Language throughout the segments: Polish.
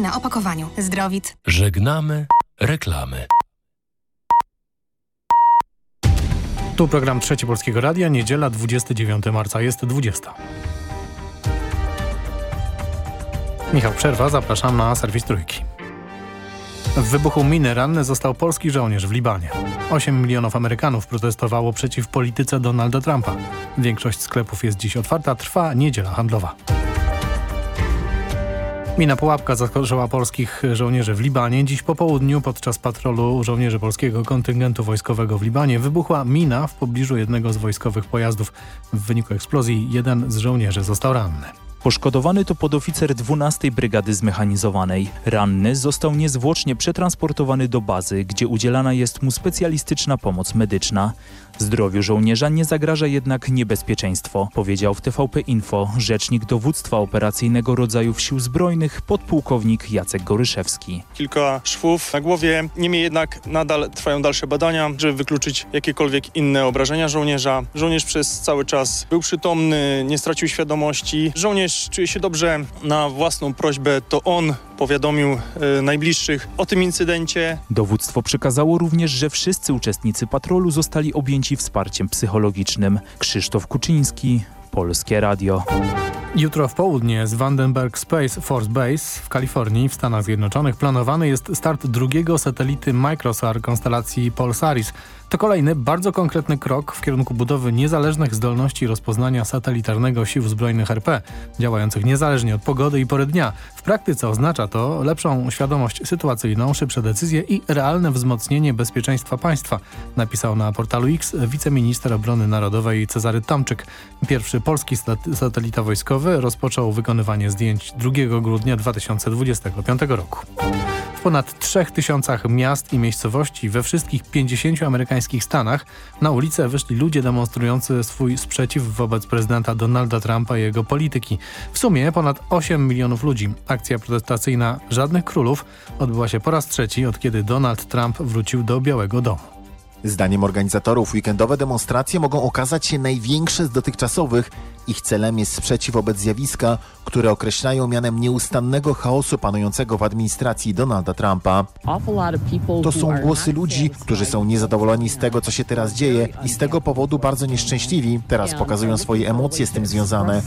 na opakowaniu. Zdrowit. Żegnamy reklamy. Tu program Trzeci Polskiego Radia, niedziela 29 marca, jest 20. Michał Przerwa, zapraszam na serwis Trójki. W wybuchu miny ranny został polski żołnierz w Libanie. 8 milionów Amerykanów protestowało przeciw polityce Donalda Trumpa. Większość sklepów jest dziś otwarta, trwa niedziela handlowa. Mina pułapka zaskoczyła polskich żołnierzy w Libanie. Dziś po południu podczas patrolu żołnierzy polskiego kontyngentu wojskowego w Libanie wybuchła mina w pobliżu jednego z wojskowych pojazdów. W wyniku eksplozji jeden z żołnierzy został ranny. Poszkodowany to podoficer 12 Brygady Zmechanizowanej. Ranny został niezwłocznie przetransportowany do bazy, gdzie udzielana jest mu specjalistyczna pomoc medyczna. Zdrowiu żołnierza nie zagraża jednak niebezpieczeństwo, powiedział w TVP Info rzecznik dowództwa operacyjnego rodzajów sił zbrojnych podpułkownik Jacek Goryszewski. Kilka szwów na głowie, niemniej jednak nadal trwają dalsze badania, żeby wykluczyć jakiekolwiek inne obrażenia żołnierza. Żołnierz przez cały czas był przytomny, nie stracił świadomości. Żołnierz czuje się dobrze na własną prośbę, to on powiadomił y, najbliższych o tym incydencie. Dowództwo przekazało również, że wszyscy uczestnicy patrolu zostali objęci wsparciem psychologicznym. Krzysztof Kuczyński, Polskie Radio. Jutro w południe z Vandenberg Space Force Base w Kalifornii w Stanach Zjednoczonych planowany jest start drugiego satelity Microsar konstelacji Polaris. To kolejny bardzo konkretny krok w kierunku budowy niezależnych zdolności rozpoznania satelitarnego sił zbrojnych RP, działających niezależnie od pogody i pory dnia. W praktyce oznacza to lepszą świadomość sytuacyjną, szybsze decyzje i realne wzmocnienie bezpieczeństwa państwa, napisał na portalu X wiceminister obrony narodowej Cezary Tomczyk. Pierwszy polski satelita wojskowy rozpoczął wykonywanie zdjęć 2 grudnia 2025 roku. W ponad 3000 miast i miejscowości we wszystkich 50 amerykańskich stanach na ulicę wyszli ludzie demonstrujący swój sprzeciw wobec prezydenta Donalda Trumpa i jego polityki. W sumie ponad 8 milionów ludzi. Akcja protestacyjna Żadnych Królów odbyła się po raz trzeci od kiedy Donald Trump wrócił do Białego Domu. Zdaniem organizatorów weekendowe demonstracje mogą okazać się największe z dotychczasowych. Ich celem jest sprzeciw wobec zjawiska, które określają mianem nieustannego chaosu panującego w administracji Donalda Trumpa. To są głosy ludzi, którzy są niezadowoleni z tego, co się teraz dzieje i z tego powodu bardzo nieszczęśliwi. Teraz pokazują swoje emocje z tym związane.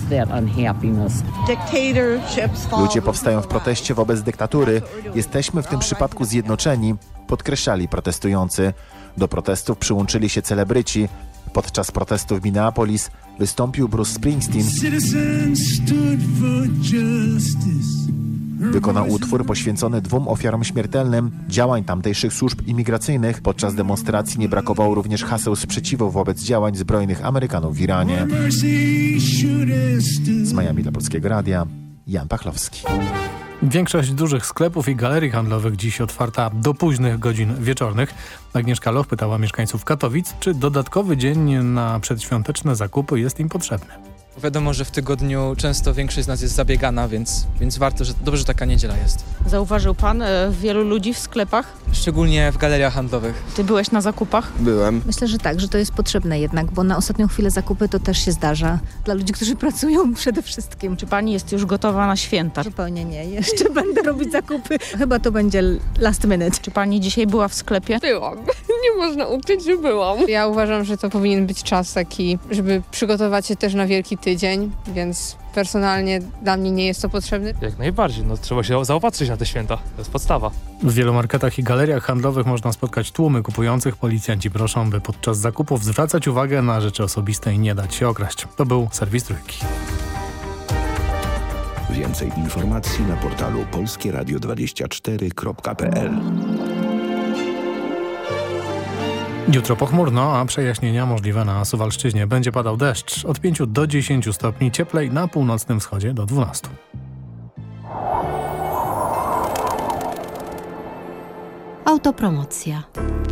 Ludzie powstają w proteście wobec dyktatury. Jesteśmy w tym przypadku zjednoczeni, podkreślali protestujący. Do protestów przyłączyli się celebryci. Podczas protestów w Minneapolis wystąpił Bruce Springsteen. Wykonał utwór poświęcony dwóm ofiarom śmiertelnym działań tamtejszych służb imigracyjnych. Podczas demonstracji nie brakowało również haseł sprzeciwu wobec działań zbrojnych Amerykanów w Iranie. Z Miami dla Polskiego Radia, Jan Pachlowski. Większość dużych sklepów i galerii handlowych dziś otwarta do późnych godzin wieczornych. Agnieszka Loch pytała mieszkańców Katowic, czy dodatkowy dzień na przedświąteczne zakupy jest im potrzebny. Wiadomo, że w tygodniu często większość z nas jest zabiegana, więc, więc warto, że dobrze, że taka niedziela jest. Zauważył pan e, wielu ludzi w sklepach? Szczególnie w galeriach handlowych. Ty byłeś na zakupach? Byłem. Myślę, że tak, że to jest potrzebne jednak, bo na ostatnią chwilę zakupy to też się zdarza. Dla ludzi, którzy pracują przede wszystkim. Czy pani jest już gotowa na święta? Zupełnie nie. Jeszcze będę robić zakupy. Chyba to będzie last minute. Czy pani dzisiaj była w sklepie? Byłam. Można ukryć, że byłam. Ja uważam, że to powinien być czas taki, żeby przygotować się też na wielki tydzień, więc personalnie dla mnie nie jest to potrzebne. Jak najbardziej, no trzeba się zaopatrzyć na te święta, to jest podstawa. W wielu marketach i galeriach handlowych można spotkać tłumy kupujących. Policjanci proszą, by podczas zakupów zwracać uwagę na rzeczy osobiste i nie dać się okraść. To był serwis Trójki. Więcej informacji na portalu polskieradio24.pl Jutro pochmurno, a przejaśnienia możliwe na Suwalszczyźnie. Będzie padał deszcz od 5 do 10 stopni, cieplej na północnym wschodzie do 12. Autopromocja.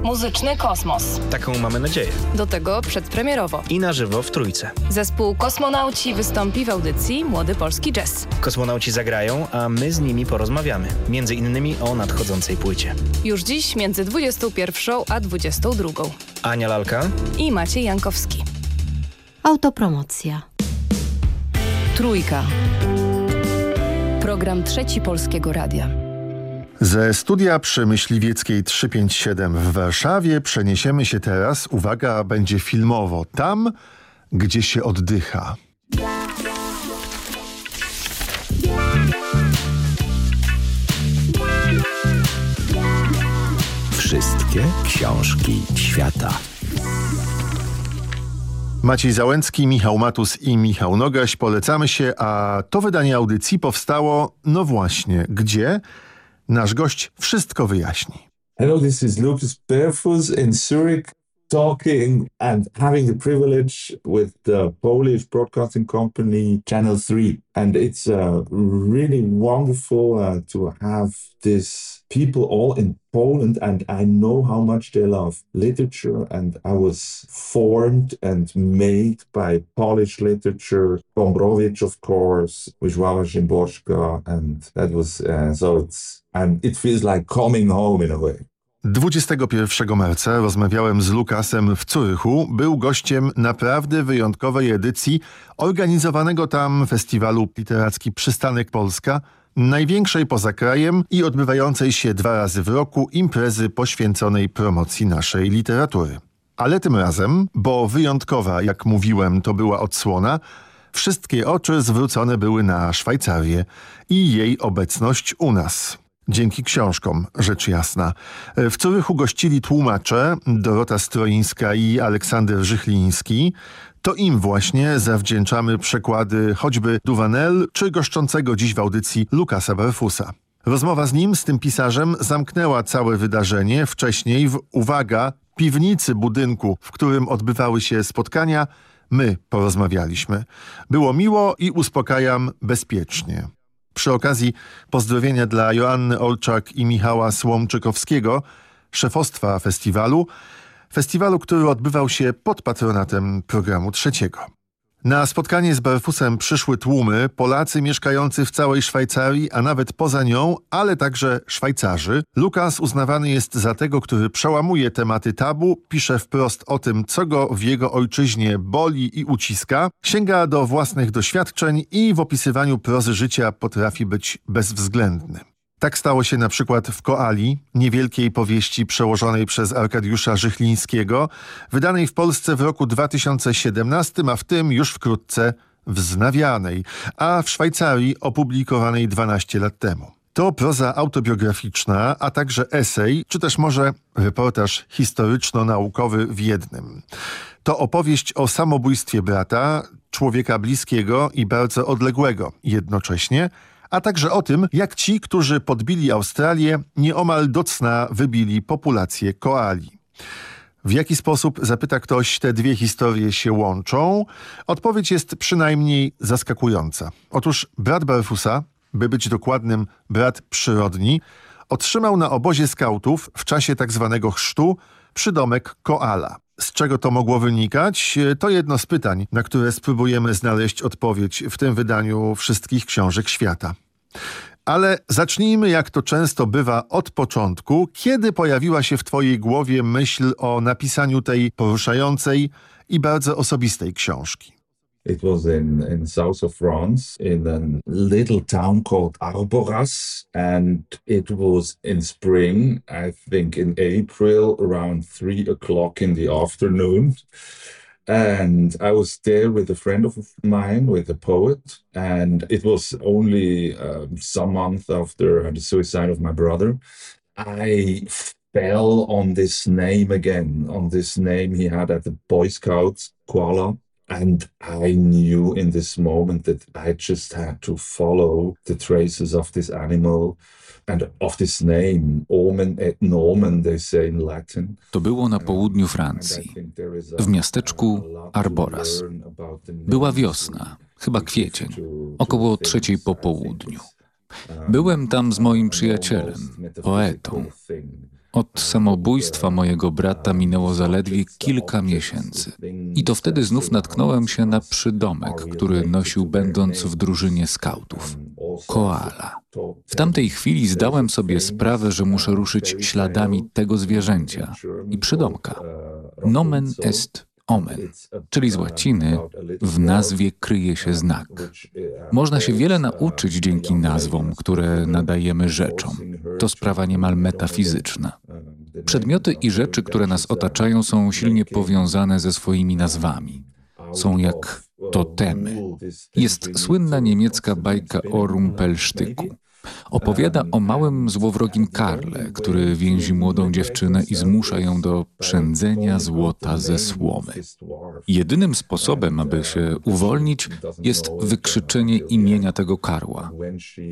Muzyczny kosmos. Taką mamy nadzieję. Do tego przedpremierowo. I na żywo w Trójce. Zespół Kosmonauci wystąpi w audycji Młody Polski Jazz. Kosmonauci zagrają, a my z nimi porozmawiamy. Między innymi o nadchodzącej płycie. Już dziś między 21 a 22. Ania Lalka i Maciej Jankowski. Autopromocja. Trójka. Program Trzeci Polskiego Radia. Ze studia przy Myśliwieckiej 357 w Warszawie przeniesiemy się teraz, uwaga, będzie filmowo, tam, gdzie się oddycha. Wszystkie książki świata. Maciej Załęcki, Michał Matus i Michał Nogaś polecamy się, a to wydanie audycji powstało, no właśnie, gdzie? Nasz gość wszystko wyjaśni. Hello, this is Lucas in Zurich talking and having the privilege with the Polish broadcasting company Channel 3. And it's uh, really wonderful uh, to have these people all in Poland. And I know how much they love literature. And I was formed and made by Polish literature, Gombrowicz, of course, Wisława Szymborska. And that was, uh, so it's, and it feels like coming home in a way. 21 marca rozmawiałem z Lukasem w Curychu. Był gościem naprawdę wyjątkowej edycji organizowanego tam festiwalu literacki Przystanek Polska, największej poza krajem i odbywającej się dwa razy w roku imprezy poświęconej promocji naszej literatury. Ale tym razem, bo wyjątkowa, jak mówiłem, to była odsłona, wszystkie oczy zwrócone były na Szwajcarię i jej obecność u nas. Dzięki książkom, rzecz jasna. W Curychu gościli tłumacze Dorota Stroińska i Aleksander Żychliński. To im właśnie zawdzięczamy przekłady choćby Duvanel czy goszczącego dziś w audycji Lukasa Barfusa. Rozmowa z nim, z tym pisarzem, zamknęła całe wydarzenie. Wcześniej w, uwaga, piwnicy budynku, w którym odbywały się spotkania, my porozmawialiśmy. Było miło i uspokajam bezpiecznie. Przy okazji pozdrowienia dla Joanny Olczak i Michała Słomczykowskiego, szefostwa festiwalu, festiwalu, który odbywał się pod patronatem programu trzeciego. Na spotkanie z Barfusem przyszły tłumy, Polacy mieszkający w całej Szwajcarii, a nawet poza nią, ale także Szwajcarzy. Lukas uznawany jest za tego, który przełamuje tematy tabu, pisze wprost o tym, co go w jego ojczyźnie boli i uciska, sięga do własnych doświadczeń i w opisywaniu prozy życia potrafi być bezwzględny. Tak stało się na przykład w Koali, niewielkiej powieści przełożonej przez Arkadiusza Żychlińskiego, wydanej w Polsce w roku 2017, a w tym już wkrótce wznawianej, a w Szwajcarii opublikowanej 12 lat temu. To proza autobiograficzna, a także esej, czy też może reportaż historyczno-naukowy w jednym. To opowieść o samobójstwie brata, człowieka bliskiego i bardzo odległego jednocześnie, a także o tym, jak ci, którzy podbili Australię, nieomal do cna wybili populację koali. W jaki sposób, zapyta ktoś, te dwie historie się łączą? Odpowiedź jest przynajmniej zaskakująca. Otóż brat Barfusa, by być dokładnym brat przyrodni, otrzymał na obozie skautów w czasie tak zwanego chrztu przydomek koala. Z czego to mogło wynikać? To jedno z pytań, na które spróbujemy znaleźć odpowiedź w tym wydaniu wszystkich książek świata. Ale zacznijmy, jak to często bywa, od początku. Kiedy pojawiła się w twojej głowie myśl o napisaniu tej poruszającej i bardzo osobistej książki? It was in, in south of France, in a little town called Arboras, and it was in spring, I think in April, around three o'clock in the afternoon. And I was there with a friend of mine, with a poet, and it was only um, some month after the suicide of my brother. I fell on this name again, on this name he had at the Boy Scouts, Koala. And I knew in this moment that I just had to follow the traces of this animal and of this name, Omen et Nomen, they say in Latin. To było na południu Francji, w miasteczku Arboras. Była wiosna, chyba kwiecień, około trzeciej po południu. Byłem tam z moim przyjacielem, poetą. Od samobójstwa mojego brata minęło zaledwie kilka miesięcy. I to wtedy znów natknąłem się na przydomek, który nosił będąc w drużynie skautów. Koala. W tamtej chwili zdałem sobie sprawę, że muszę ruszyć śladami tego zwierzęcia i przydomka. Nomen est omen, czyli z łaciny w nazwie kryje się znak. Można się wiele nauczyć dzięki nazwom, które nadajemy rzeczom. to sprawa niemal metafizyczna. Przedmioty i rzeczy, które nas otaczają, są silnie powiązane ze swoimi nazwami. Są jak totemy. Jest słynna niemiecka bajka o Rumpelsztyku. Opowiada o małym, złowrogim Karle, który więzi młodą dziewczynę i zmusza ją do przędzenia złota ze słomy. Jedynym sposobem, aby się uwolnić, jest wykrzyczenie imienia tego karła,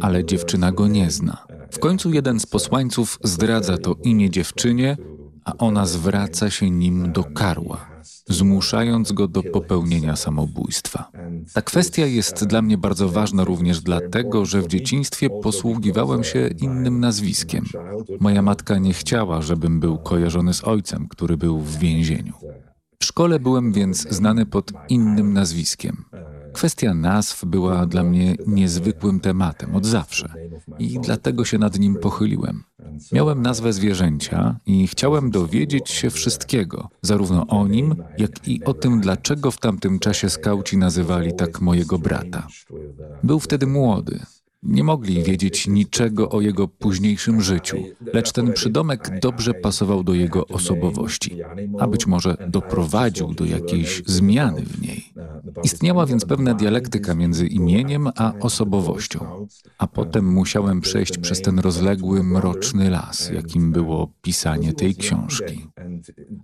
ale dziewczyna go nie zna. W końcu jeden z posłańców zdradza to imię dziewczynie, a ona zwraca się nim do karła zmuszając go do popełnienia samobójstwa. Ta kwestia jest dla mnie bardzo ważna również dlatego, że w dzieciństwie posługiwałem się innym nazwiskiem. Moja matka nie chciała, żebym był kojarzony z ojcem, który był w więzieniu. W szkole byłem więc znany pod innym nazwiskiem. Kwestia nazw była dla mnie niezwykłym tematem od zawsze i dlatego się nad nim pochyliłem. Miałem nazwę zwierzęcia i chciałem dowiedzieć się wszystkiego, zarówno o nim, jak i o tym, dlaczego w tamtym czasie skauci nazywali tak mojego brata. Był wtedy młody, nie mogli wiedzieć niczego o jego późniejszym życiu, lecz ten przydomek dobrze pasował do jego osobowości, a być może doprowadził do jakiejś zmiany w niej. Istniała więc pewna dialektyka między imieniem a osobowością, a potem musiałem przejść przez ten rozległy, mroczny las, jakim było pisanie tej książki.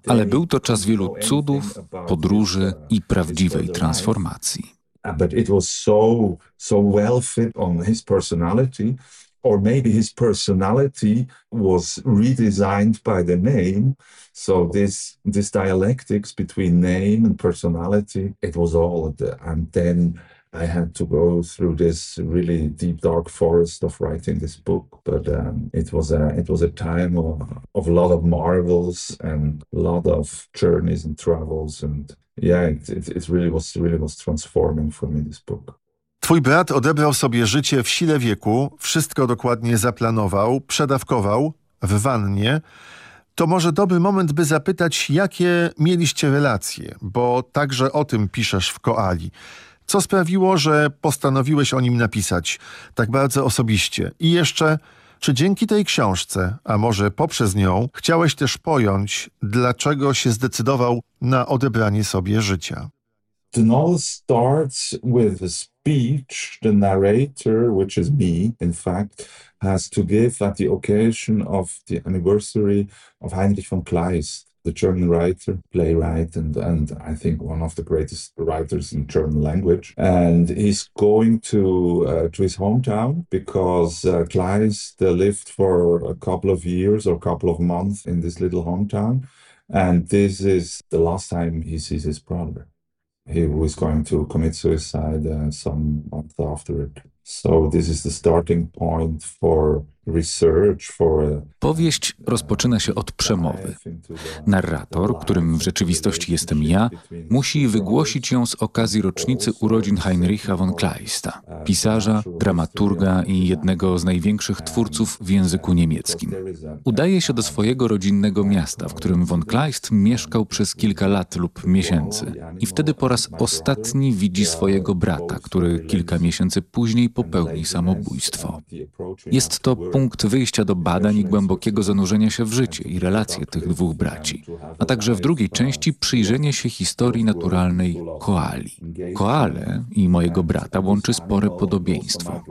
Ale był to czas wielu cudów, podróży i prawdziwej transformacji. Uh, but it was so so well fit on his personality or maybe his personality was redesigned by the name. So this this dialectics between name and personality it was all the and then I had to go through this really deep dark forest of writing this book, but um, it was a it was a time of, of a lot of marvels and a lot of journeys and travels and yeah, it, it, really was really was transforming for me this book. Twój brat odebrał sobie życie w sile wieku, wszystko dokładnie zaplanował, przedawkował w wannie. To może dobry moment, by zapytać, jakie mieliście relacje, bo także o tym piszesz w Koali. Co sprawiło, że postanowiłeś o nim napisać tak bardzo osobiście? I jeszcze, czy dzięki tej książce, a może poprzez nią, chciałeś też pojąć, dlaczego się zdecydował na odebranie sobie życia? The novel starts with a speech the narrator, which is me, in fact, has to give at the occasion of the anniversary of Heinrich von Kleist. The German writer, playwright, and, and I think one of the greatest writers in German language. And he's going to uh, to his hometown because uh, Kleist lived for a couple of years or a couple of months in this little hometown. And this is the last time he sees his brother. He was going to commit suicide uh, some month after it. So this is the starting point for Powieść rozpoczyna się od przemowy. Narrator, którym w rzeczywistości jestem ja, musi wygłosić ją z okazji rocznicy urodzin Heinricha von Kleista, pisarza, dramaturga i jednego z największych twórców w języku niemieckim. Udaje się do swojego rodzinnego miasta, w którym von Kleist mieszkał przez kilka lat lub miesięcy i wtedy po raz ostatni widzi swojego brata, który kilka miesięcy później popełni samobójstwo. Jest to punkt wyjścia do badań i głębokiego zanurzenia się w życie i relacje tych dwóch braci, a także w drugiej części przyjrzenie się historii naturalnej koali. Koale i mojego brata łączy spore podobieństwo.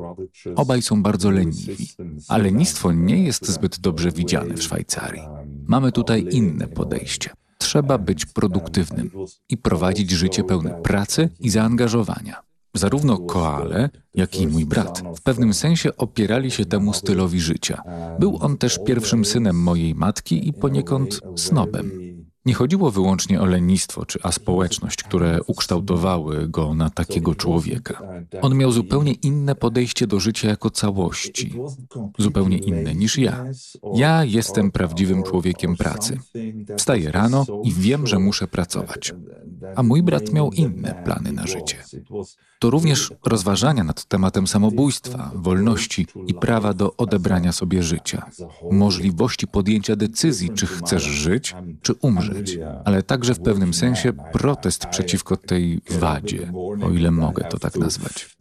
Obaj są bardzo leniwi, a lenistwo nie jest zbyt dobrze widziane w Szwajcarii. Mamy tutaj inne podejście. Trzeba być produktywnym i prowadzić życie pełne pracy i zaangażowania. Zarówno Koale, jak i mój brat w pewnym sensie opierali się temu stylowi życia. Był on też pierwszym synem mojej matki i poniekąd snobem. Nie chodziło wyłącznie o lenistwo czy aspołeczność, które ukształtowały go na takiego człowieka. On miał zupełnie inne podejście do życia jako całości, zupełnie inne niż ja. Ja jestem prawdziwym człowiekiem pracy. Wstaję rano i wiem, że muszę pracować. A mój brat miał inne plany na życie. To również rozważania nad tematem samobójstwa, wolności i prawa do odebrania sobie życia, możliwości podjęcia decyzji, czy chcesz żyć, czy umrzeć ale także w pewnym sensie protest przeciwko tej wadzie, o ile mogę to tak nazwać.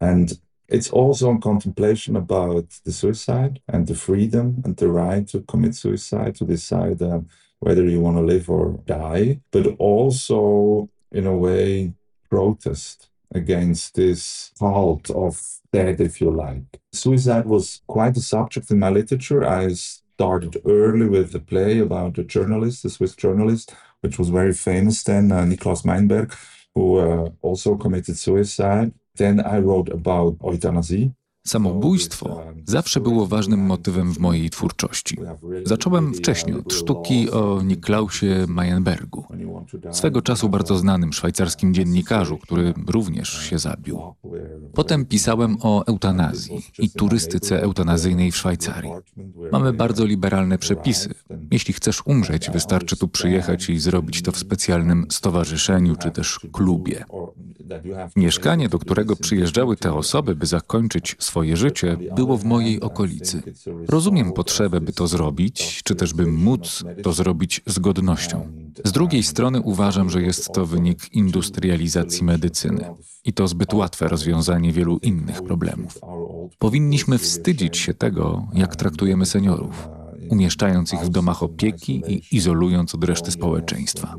And It's also a contemplation about the suicide and the freedom and the right to commit suicide, to decide uh, whether you want to live or die, but also, in a way, protest against this cult of death, if you like. Suicide was quite a subject in my literature. I started early with a play about a journalist, a Swiss journalist, which was very famous then, uh, Niklas Meinberg, who uh, also committed suicide. Then I wrote about euthanasia. Samobójstwo zawsze było ważnym motywem w mojej twórczości. Zacząłem wcześniej od sztuki o Niklausie Mayenbergu, swego czasu bardzo znanym szwajcarskim dziennikarzu, który również się zabił. Potem pisałem o eutanazji i turystyce eutanazyjnej w Szwajcarii. Mamy bardzo liberalne przepisy. Jeśli chcesz umrzeć, wystarczy tu przyjechać i zrobić to w specjalnym stowarzyszeniu czy też klubie. Mieszkanie, do którego przyjeżdżały te osoby, by zakończyć swoje życie, było w mojej okolicy. Rozumiem potrzebę, by to zrobić, czy też by móc to zrobić z godnością. Z drugiej strony uważam, że jest to wynik industrializacji medycyny i to zbyt łatwe rozwiązanie wielu innych problemów. Powinniśmy wstydzić się tego, jak traktujemy seniorów, umieszczając ich w domach opieki i izolując od reszty społeczeństwa.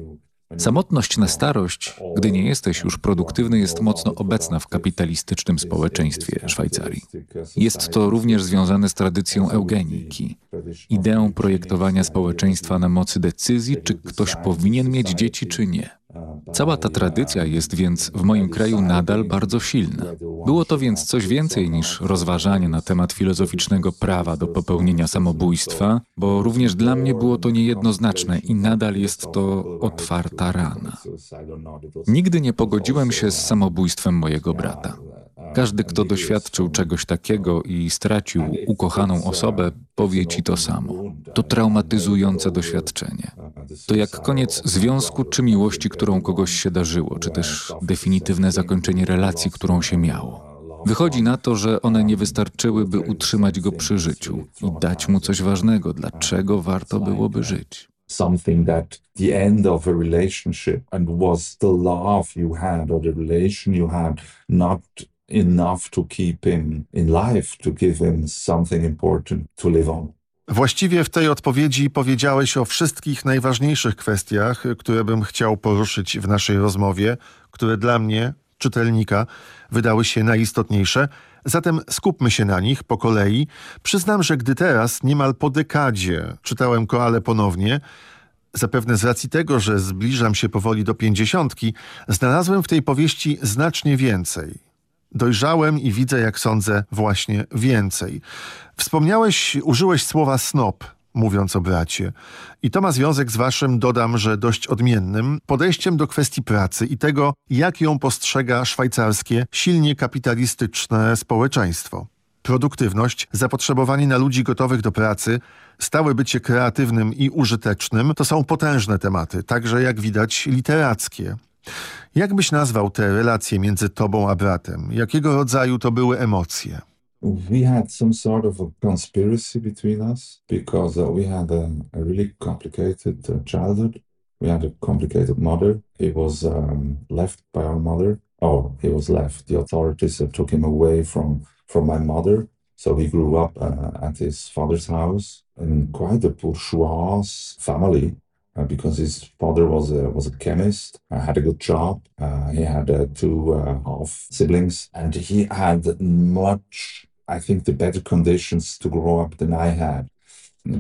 Samotność na starość, gdy nie jesteś już produktywny, jest mocno obecna w kapitalistycznym społeczeństwie Szwajcarii. Jest to również związane z tradycją eugeniki, ideą projektowania społeczeństwa na mocy decyzji, czy ktoś powinien mieć dzieci, czy nie. Cała ta tradycja jest więc w moim kraju nadal bardzo silna. Było to więc coś więcej niż rozważanie na temat filozoficznego prawa do popełnienia samobójstwa, bo również dla mnie było to niejednoznaczne i nadal jest to otwarta rana. Nigdy nie pogodziłem się z samobójstwem mojego brata. Każdy, kto doświadczył czegoś takiego i stracił ukochaną osobę, powie ci to samo. To traumatyzujące doświadczenie. To jak koniec związku czy miłości, którą kogoś się darzyło, czy też definitywne zakończenie relacji, którą się miało. Wychodzi na to, że one nie wystarczyły, by utrzymać go przy życiu i dać mu coś ważnego, dlaczego warto byłoby żyć. Something that the end of a relationship and was the love you had or the relation you had not enough to keep him in life, to give him something important to live on. Właściwie w tej odpowiedzi powiedziałeś o wszystkich najważniejszych kwestiach, które bym chciał poruszyć w naszej rozmowie, które dla mnie, czytelnika, wydały się najistotniejsze. Zatem skupmy się na nich po kolei. Przyznam, że gdy teraz, niemal po dekadzie, czytałem Koale ponownie, zapewne z racji tego, że zbliżam się powoli do pięćdziesiątki, znalazłem w tej powieści znacznie więcej. Dojrzałem i widzę, jak sądzę, właśnie więcej. Wspomniałeś, użyłeś słowa snop, mówiąc o bracie. I to ma związek z waszym, dodam, że dość odmiennym, podejściem do kwestii pracy i tego, jak ją postrzega szwajcarskie, silnie kapitalistyczne społeczeństwo. Produktywność, zapotrzebowanie na ludzi gotowych do pracy, stałe bycie kreatywnym i użytecznym to są potężne tematy, także jak widać literackie. Jak byś nazwał te relacje między tobą a bratem? Jakiego rodzaju to były emocje? We had some sort of a conspiracy between us because uh, we had a, a really complicated uh, childhood. We had a complicated mother. He was um, left by our mother. Oh, he was left. The authorities uh, took him away from from my mother. So he grew up uh, at his father's house in quite a bourgeois family. Uh, because his father was a was a chemist, uh, had a good job. Uh, he had uh, two uh, half siblings, and he had much, I think, the better conditions to grow up than I had.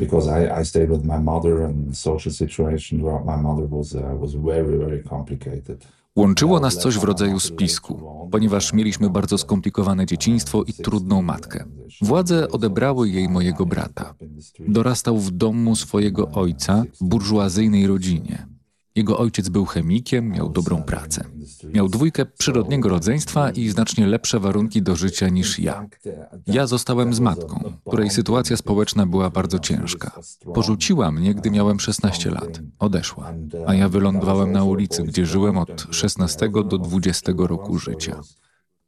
Because I, I stayed with my mother, and social situation throughout my mother was uh, was very very complicated. Łączyło nas coś w rodzaju spisku, ponieważ mieliśmy bardzo skomplikowane dzieciństwo i trudną matkę. Władze odebrały jej mojego brata. Dorastał w domu swojego ojca burżuazyjnej rodzinie. Jego ojciec był chemikiem, miał dobrą pracę. Miał dwójkę przyrodniego rodzeństwa i znacznie lepsze warunki do życia niż ja. Ja zostałem z matką, której sytuacja społeczna była bardzo ciężka. Porzuciła mnie, gdy miałem 16 lat. Odeszła. A ja wylądowałem na ulicy, gdzie żyłem od 16 do 20 roku życia.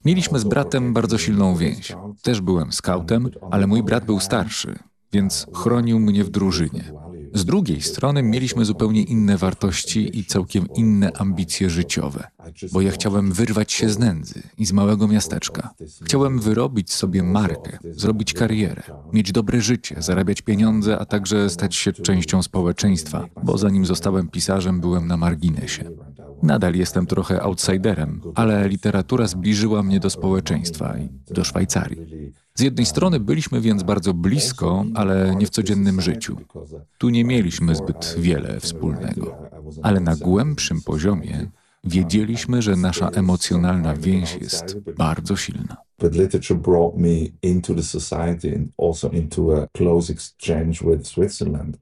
Mieliśmy z bratem bardzo silną więź. Też byłem skautem, ale mój brat był starszy, więc chronił mnie w drużynie. Z drugiej strony mieliśmy zupełnie inne wartości i całkiem inne ambicje życiowe, bo ja chciałem wyrwać się z nędzy i z małego miasteczka. Chciałem wyrobić sobie markę, zrobić karierę, mieć dobre życie, zarabiać pieniądze, a także stać się częścią społeczeństwa, bo zanim zostałem pisarzem, byłem na marginesie. Nadal jestem trochę outsiderem, ale literatura zbliżyła mnie do społeczeństwa i do Szwajcarii. Z jednej strony byliśmy więc bardzo blisko, ale nie w codziennym życiu. Tu nie mieliśmy zbyt wiele wspólnego, ale na głębszym poziomie wiedzieliśmy, że nasza emocjonalna więź jest bardzo silna. But literature brought me into the society and also into a close exchange with Switzerland.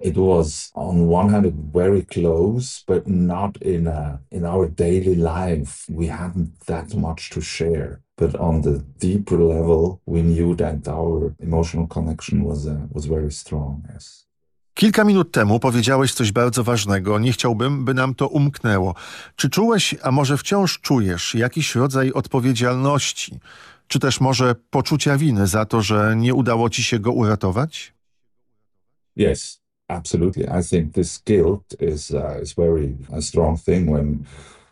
It was on one hand very close, but not in a, in our daily life. We hadn't that much to share. But on the deeper level, we knew that our emotional connection was uh, was very strong. Yes. Kilka minut temu powiedziałeś coś bardzo ważnego. Nie chciałbym, by nam to umknęło. Czy czułeś, a może wciąż czujesz jakiś rodzaj odpowiedzialności, czy też może poczucia winy za to, że nie udało ci się go uratować? Yes, absolutely. I think this guilt is uh, is very a strong thing when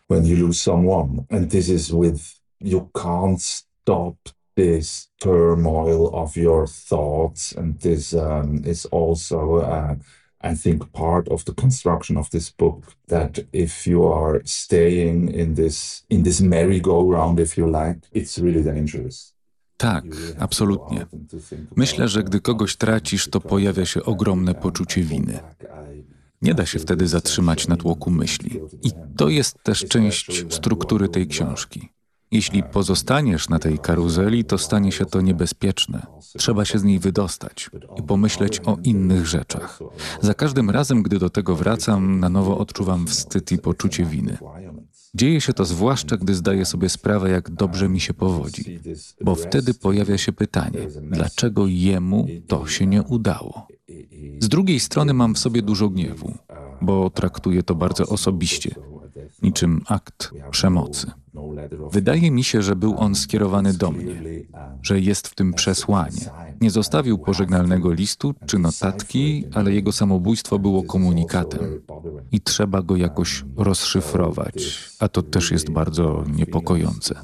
when you lose someone, and this is with you can't stop this turmoil of your thoughts, and this um, is also. Uh, I think part of the construction of this book that if you are staying in this in this merry-go-round, if you like, it's really dangerous. Tak, absolutnie. Myślę, że gdy kogoś tracisz, to pojawia się ogromne poczucie winy. Nie da się wtedy zatrzymać na tłoku myśli. I to jest też część struktury tej książki. Jeśli pozostaniesz na tej karuzeli, to stanie się to niebezpieczne. Trzeba się z niej wydostać i pomyśleć o innych rzeczach. Za każdym razem, gdy do tego wracam, na nowo odczuwam wstyd i poczucie winy. Dzieje się to zwłaszcza, gdy zdaję sobie sprawę, jak dobrze mi się powodzi, bo wtedy pojawia się pytanie, dlaczego jemu to się nie udało. Z drugiej strony mam w sobie dużo gniewu, bo traktuję to bardzo osobiście, niczym akt przemocy. Wydaje mi się, że był on skierowany do mnie, że jest w tym przesłanie. Nie zostawił pożegnalnego listu czy notatki, ale jego samobójstwo było komunikatem i trzeba go jakoś rozszyfrować, a to też jest bardzo niepokojące.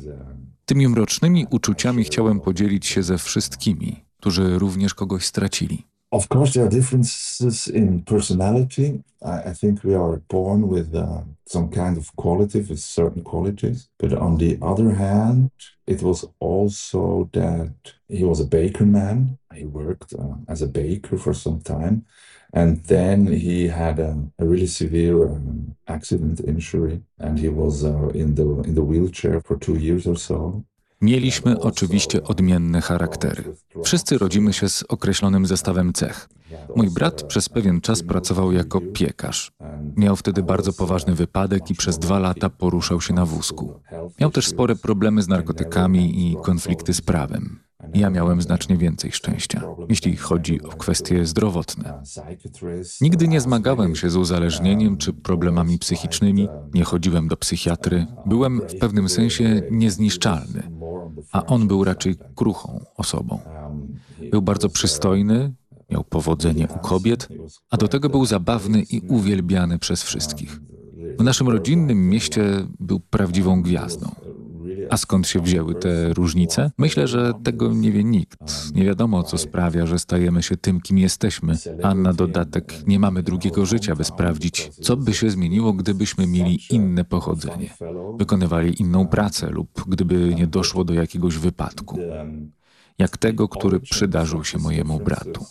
Tymi mrocznymi uczuciami chciałem podzielić się ze wszystkimi, którzy również kogoś stracili. Of course, there are differences in personality. I, I think we are born with uh, some kind of quality, with certain qualities. But on the other hand, it was also that he was a baker man. He worked uh, as a baker for some time. And then he had a, a really severe um, accident injury, and he was uh, in the in the wheelchair for two years or so. Mieliśmy oczywiście odmienne charaktery. Wszyscy rodzimy się z określonym zestawem cech. Mój brat przez pewien czas pracował jako piekarz. Miał wtedy bardzo poważny wypadek i przez dwa lata poruszał się na wózku. Miał też spore problemy z narkotykami i konflikty z prawem. Ja miałem znacznie więcej szczęścia, jeśli chodzi o kwestie zdrowotne. Nigdy nie zmagałem się z uzależnieniem czy problemami psychicznymi, nie chodziłem do psychiatry, byłem w pewnym sensie niezniszczalny, a on był raczej kruchą osobą. Był bardzo przystojny, miał powodzenie u kobiet, a do tego był zabawny i uwielbiany przez wszystkich. W naszym rodzinnym mieście był prawdziwą gwiazdą. A skąd się wzięły te różnice? Myślę, że tego nie wie nikt. Nie wiadomo, co sprawia, że stajemy się tym, kim jesteśmy, a na dodatek nie mamy drugiego życia, by sprawdzić, co by się zmieniło, gdybyśmy mieli inne pochodzenie, wykonywali inną pracę lub gdyby nie doszło do jakiegoś wypadku jak tego, który przydarzył się mojemu bratu.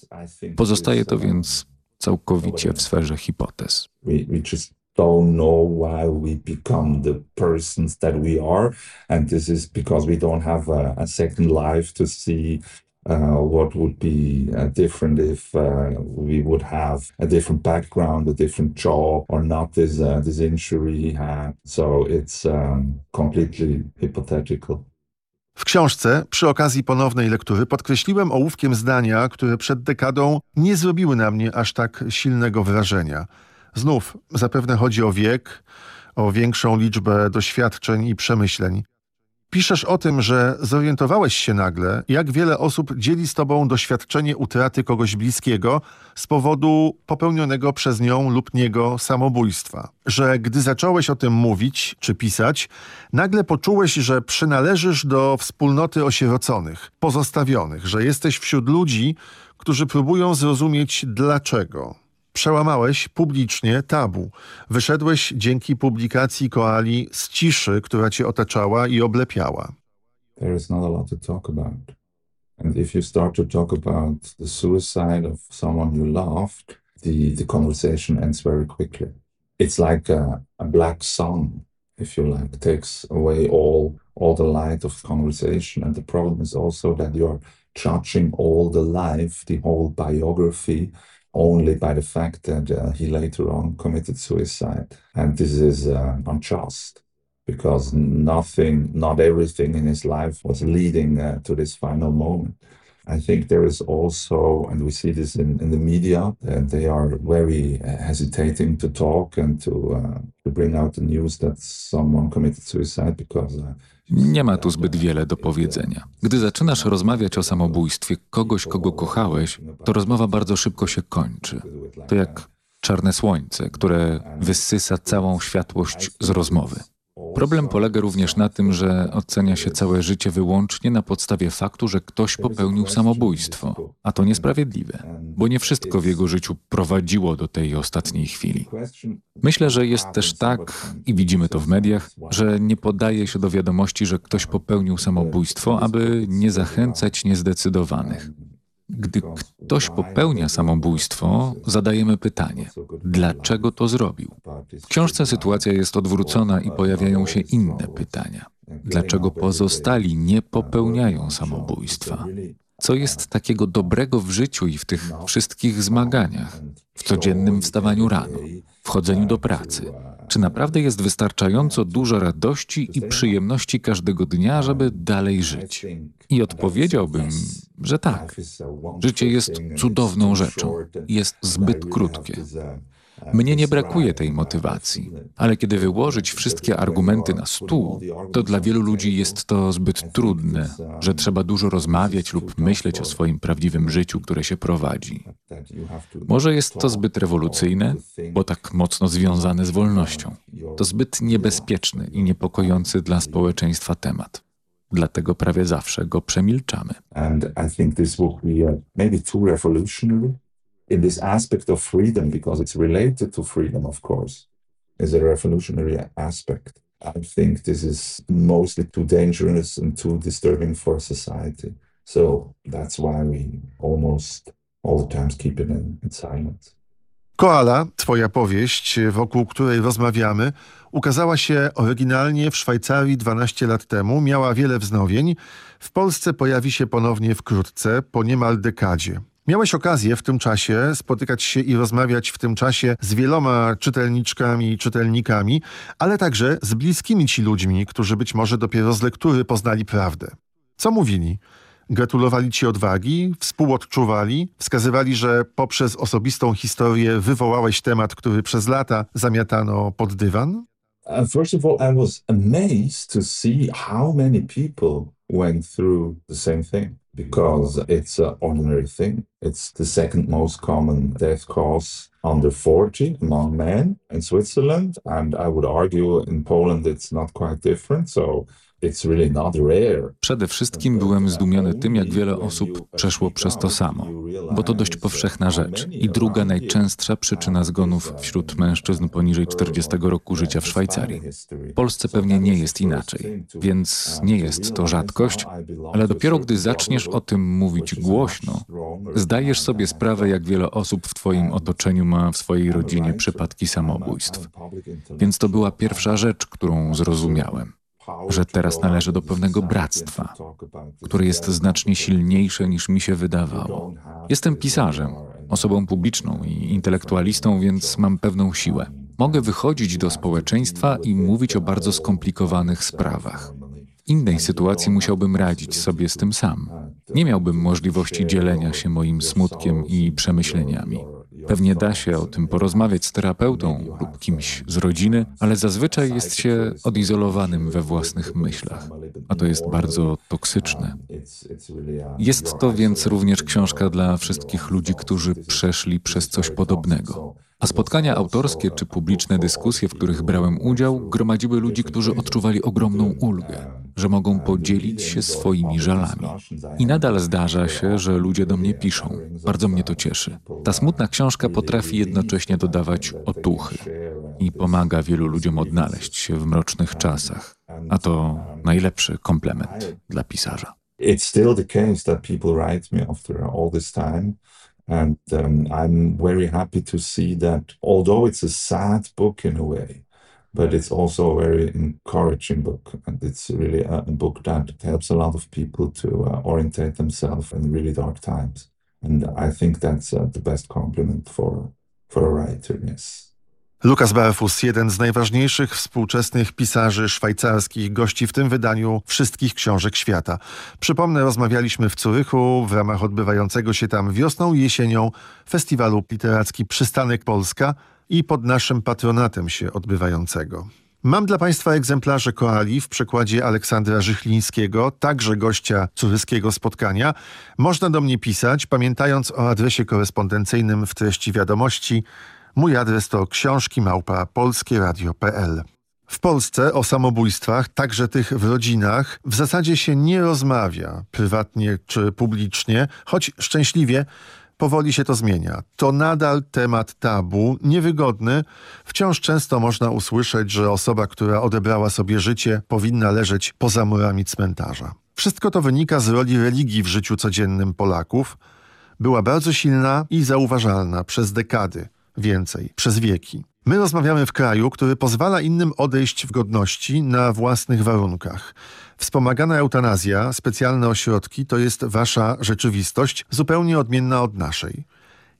Pozostaje to więc całkowicie w sferze hipotez. Don't know why we become the persons that we are. And this is because we don't have a, a second life to see uh, what would be uh, different if uh, we would have a different background, a different job, or not this uh, this injury he had. So it's um, completely hypothetical. W książce, przy okazji ponownej lektury, podkreśliłem ołówkiem zdania, które przed dekadą nie zrobiły na mnie aż tak silnego wrażenia. Znów zapewne chodzi o wiek, o większą liczbę doświadczeń i przemyśleń. Piszesz o tym, że zorientowałeś się nagle, jak wiele osób dzieli z tobą doświadczenie utraty kogoś bliskiego z powodu popełnionego przez nią lub niego samobójstwa. Że gdy zacząłeś o tym mówić czy pisać, nagle poczułeś, że przynależysz do wspólnoty osieroconych, pozostawionych, że jesteś wśród ludzi, którzy próbują zrozumieć dlaczego. Przełamałeś publicznie tabu. Wyszedłeś dzięki publikacji Koali z ciszy, która cię otaczała i oblepiała. There is not a lot to talk about. And if you start to talk about the suicide of someone you loved, the, the conversation ends very quickly. It's like a, a black sun, if you like, takes away all, all the light of conversation. And the problem is also that you're judging all the life, the whole biography, only by the fact that uh, he later on committed suicide. And this is uh, unjust because nothing, not everything in his life was leading uh, to this final moment. I think there is also, and we see this in, in the media, that they are very uh, hesitating to talk and to, uh, to bring out the news that someone committed suicide because uh, Nie ma tu zbyt wiele do powiedzenia. Gdy zaczynasz rozmawiać o samobójstwie kogoś, kogo kochałeś, to rozmowa bardzo szybko się kończy. To jak czarne słońce, które wysysa całą światłość z rozmowy. Problem polega również na tym, że ocenia się całe życie wyłącznie na podstawie faktu, że ktoś popełnił samobójstwo, a to niesprawiedliwe, bo nie wszystko w jego życiu prowadziło do tej ostatniej chwili. Myślę, że jest też tak, i widzimy to w mediach, że nie podaje się do wiadomości, że ktoś popełnił samobójstwo, aby nie zachęcać niezdecydowanych. Gdy ktoś popełnia samobójstwo, zadajemy pytanie, dlaczego to zrobił? W książce sytuacja jest odwrócona i pojawiają się inne pytania. Dlaczego pozostali nie popełniają samobójstwa? Co jest takiego dobrego w życiu i w tych wszystkich zmaganiach, w codziennym wstawaniu rano, w chodzeniu do pracy? Czy naprawdę jest wystarczająco dużo radości i przyjemności każdego dnia, żeby dalej żyć? I odpowiedziałbym, że tak. Życie jest cudowną rzeczą. Jest zbyt krótkie. Mnie nie brakuje tej motywacji, ale kiedy wyłożyć wszystkie argumenty na stół, to dla wielu ludzi jest to zbyt trudne, że trzeba dużo rozmawiać lub myśleć o swoim prawdziwym życiu, które się prowadzi. Może jest to zbyt rewolucyjne, bo tak mocno związane z wolnością. To zbyt niebezpieczny i niepokojący dla społeczeństwa temat. Dlatego prawie zawsze go przemilczamy. And I think this would be uh, maybe too revolutionary in this aspect of freedom because it's related to freedom, of course, is a revolutionary aspect. I think this is mostly too dangerous and too disturbing for society. So that's why we almost all the times keep it in, in silence. Koala, twoja powieść, wokół której rozmawiamy, ukazała się oryginalnie w Szwajcarii 12 lat temu, miała wiele wznowień. W Polsce pojawi się ponownie wkrótce, po niemal dekadzie. Miałeś okazję w tym czasie spotykać się i rozmawiać w tym czasie z wieloma czytelniczkami i czytelnikami, ale także z bliskimi ci ludźmi, którzy być może dopiero z lektury poznali prawdę. Co mówili? Gratulowali ci odwagi, współodczuwali, wskazywali, że poprzez osobistą historię wywołałeś temat, który przez lata zamiatano pod dywan? Uh, first of all, I was amazed to see how many people went through the same thing because it's an ordinary thing. It's the second most common death cause under 40 among men in Switzerland. And I would argue in Poland it's not quite different. So Przede wszystkim byłem zdumiony tym, jak wiele osób przeszło przez to samo, bo to dość powszechna rzecz i druga najczęststsza przyczyna zgonów wśród mężczyzn poniżej 40 roku życia w Szwajcarii. W Polsce pewnie nie jest inaczej, więc nie jest to rzadkość, ale dopiero gdy zaczniesz o tym mówić głośno, zdajesz sobie sprawę, jak wiele osób w Twoim otoczeniu ma w swojej rodzinie przypadki samobójstw. Więc to była pierwsza rzecz, którą zrozumiałem że teraz należę do pewnego bractwa, które jest znacznie silniejsze niż mi się wydawało. Jestem pisarzem, osobą publiczną i intelektualistą, więc mam pewną siłę. Mogę wychodzić do społeczeństwa i mówić o bardzo skomplikowanych sprawach. W innej sytuacji musiałbym radzić sobie z tym sam. Nie miałbym możliwości dzielenia się moim smutkiem i przemyśleniami. Pewnie da się o tym porozmawiać z terapeutą lub kimś z rodziny, ale zazwyczaj jest się odizolowanym we własnych myślach. a to jest bardzo toksyczne. Jest to więc również książka dla wszystkich ludzi, którzy przeszli przez coś podobnego. A spotkania autorskie czy publiczne dyskusje, w których brałem udział, gromadziły ludzi, którzy odczuwali ogromną ulgę, że mogą podzielić się swoimi żalami. I nadal zdarza się, że ludzie do mnie piszą. Bardzo mnie to cieszy. Ta smutna książka potrafi jednocześnie dodawać otuchy i pomaga wielu ludziom odnaleźć się w mrocznych czasach. A to najlepszy komplement dla pisarza. It's still the case that people write me after all this time. And um, I'm very happy to see that although it's a sad book in a way, but it's also a very encouraging book. And it's really a, a book that helps a lot of people to uh, orientate themselves in really dark times. And I think that's uh, the best compliment for, for a writer, yes. Lukas Barfus, jeden z najważniejszych współczesnych pisarzy szwajcarskich, gości w tym wydaniu wszystkich książek świata. Przypomnę, rozmawialiśmy w Curychu w ramach odbywającego się tam wiosną i jesienią festiwalu literacki Przystanek Polska i pod naszym patronatem się odbywającego. Mam dla Państwa egzemplarze koali w przekładzie Aleksandra Żychlińskiego, także gościa curyskiego spotkania. Można do mnie pisać, pamiętając o adresie korespondencyjnym w treści wiadomości Mój adres to książki małpa polskieradio.pl. W Polsce o samobójstwach, także tych w rodzinach, w zasadzie się nie rozmawia, prywatnie czy publicznie, choć szczęśliwie powoli się to zmienia. To nadal temat tabu, niewygodny. Wciąż często można usłyszeć, że osoba, która odebrała sobie życie, powinna leżeć poza murami cmentarza. Wszystko to wynika z roli religii w życiu codziennym Polaków. Była bardzo silna i zauważalna przez dekady więcej, przez wieki. My rozmawiamy w kraju, który pozwala innym odejść w godności na własnych warunkach. Wspomagana eutanazja, specjalne ośrodki to jest wasza rzeczywistość, zupełnie odmienna od naszej.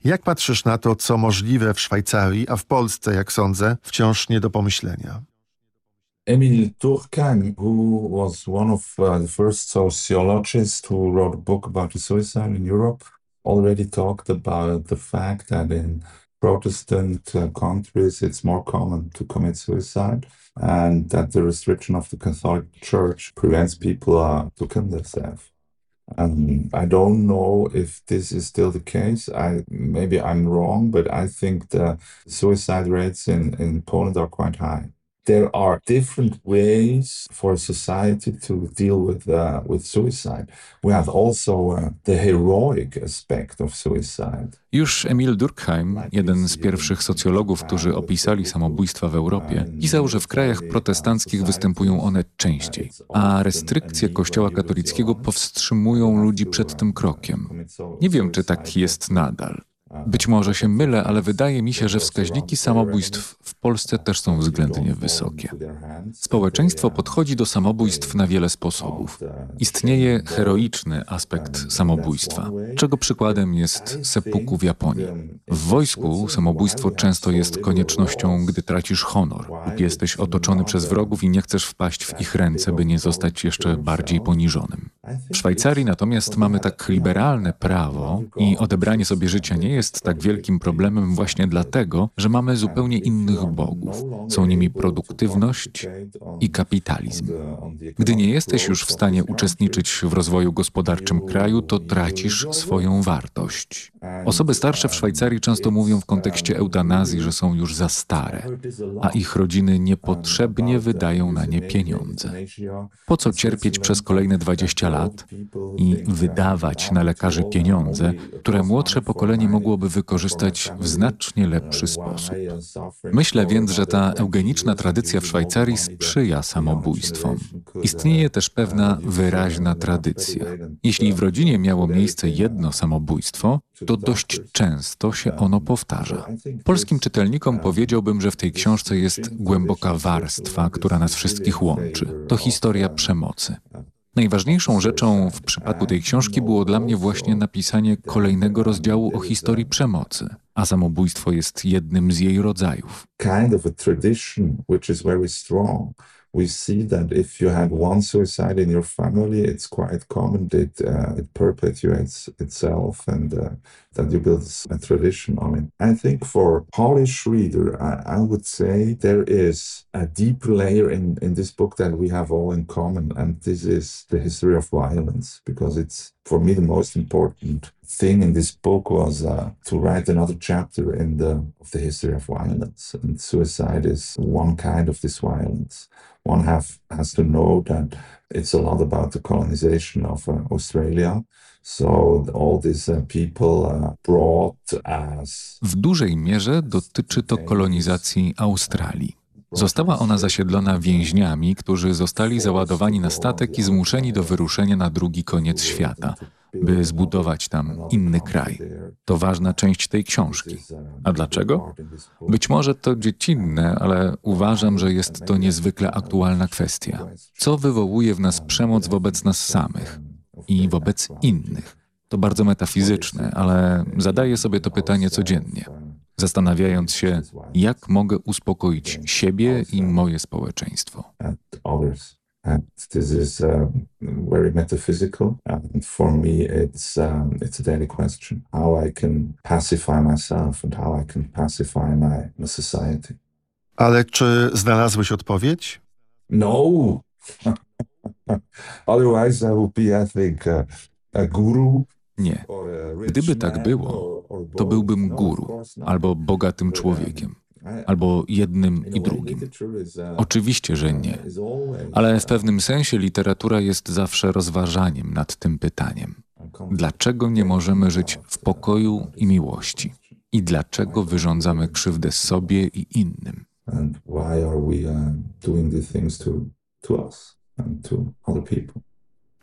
Jak patrzysz na to, co możliwe w Szwajcarii, a w Polsce, jak sądzę, wciąż nie do pomyślenia? Emil Durkheim, who was one of uh, the first sociologists who wrote a book about suicide in Europe, already talked about the fact that in Protestant uh, countries, it's more common to commit suicide, and that the restriction of the Catholic Church prevents people uh, to kill themselves. Um, I don't know if this is still the case. I maybe I'm wrong, but I think the suicide rates in, in Poland are quite high. There are different ways for society to deal with uh, with suicide. We have also uh, the heroic aspect of suicide. Już Emil Durkheim, jeden z pierwszych socjologów, którzy opisali samobójstwa w Europie, pisał, że w krajach protestanckich występują one częściej, a restrykcje Kościoła katolickiego powstrzymują ludzi przed tym krokiem. Nie wiem, czy tak jest nadal. Być może się mylę, ale wydaje mi się, że wskaźniki samobójstw w Polsce też są względnie wysokie. Społeczeństwo podchodzi do samobójstw na wiele sposobów. Istnieje heroiczny aspekt samobójstwa, czego przykładem jest seppuku w Japonii. W wojsku samobójstwo często jest koniecznością, gdy tracisz honor lub jesteś otoczony przez wrogów i nie chcesz wpaść w ich ręce, by nie zostać jeszcze bardziej poniżonym. W Szwajcarii natomiast mamy tak liberalne prawo i odebranie sobie życia nie jest tak wielkim problemem właśnie dlatego, że mamy zupełnie innych bogów. Są nimi produktywność i kapitalizm. Gdy nie jesteś już w stanie uczestniczyć w rozwoju gospodarczym kraju, to tracisz swoją wartość. Osoby starsze w Szwajcarii często mówią w kontekście eutanazji, że są już za stare, a ich rodziny niepotrzebnie wydają na nie pieniądze. Po co cierpieć przez kolejne 20 lat i wydawać na lekarzy pieniądze, które młodsze pokolenie mogłoby wykorzystać w znacznie lepszy sposób? Myślę więc, że ta eugeniczna tradycja w Szwajcarii sprzyja samobójstwom. Istnieje też pewna wyraźna tradycja. Jeśli w rodzinie miało miejsce jedno samobójstwo, to dość często się ono powtarza. Polskim czytelnikom powiedziałbym, że w tej książce jest głęboka warstwa, która nas wszystkich łączy. To historia przemocy. Najważniejszą rzeczą w przypadku tej książki było dla mnie właśnie napisanie kolejnego rozdziału o historii przemocy, a samobójstwo jest jednym z jej rodzajów. Kind of a tradition which is very strong we see that if you had one suicide in your family, it's quite common that uh, it perpetuates itself and uh, that you build a tradition on it. I think for Polish reader, I, I, would say there is a deep layer in, in this book that we have all in common, and this is the history of violence, because it's for me the most important thing in this book was uh, to write another chapter in the of the history of violence, and suicide is one kind of this violence. One have has to know that it's a lot about the colonization of uh, Australia. So all these uh, people brought as w dużej mierze dotyczy to kolonizacji Australii. Została ona zasiedlona więźniami, którzy zostali załadowani na statek i zmuszeni do wyruszenia na drugi koniec świata, by zbudować tam inny kraj. To ważna część tej książki. A dlaczego? Być może to dziecinne, ale uważam, że jest to niezwykle aktualna kwestia. Co wywołuje w nas przemoc wobec nas samych i wobec innych? To bardzo metafizyczne, ale zadaję sobie to pytanie codziennie zastanawiając się, jak mogę uspokoić siebie i moje społeczeństwo. And this is very metaphysical. And for me, it's um, it's a daily question: how I can pacify myself and how I can pacify my, my society. Ale czy znalazłeś odpowiedź? No. Otherwise, I would be, I think, uh, a guru nie. Gdyby tak było, to byłbym guru albo bogatym człowiekiem, albo jednym i drugim. Oczywiście, że nie, ale w pewnym sensie literatura jest zawsze rozważaniem nad tym pytaniem. Dlaczego nie możemy żyć w pokoju i miłości? I dlaczego wyrządzamy krzywdę sobie i innym? And why are we uh, doing these things to, to us and to other people?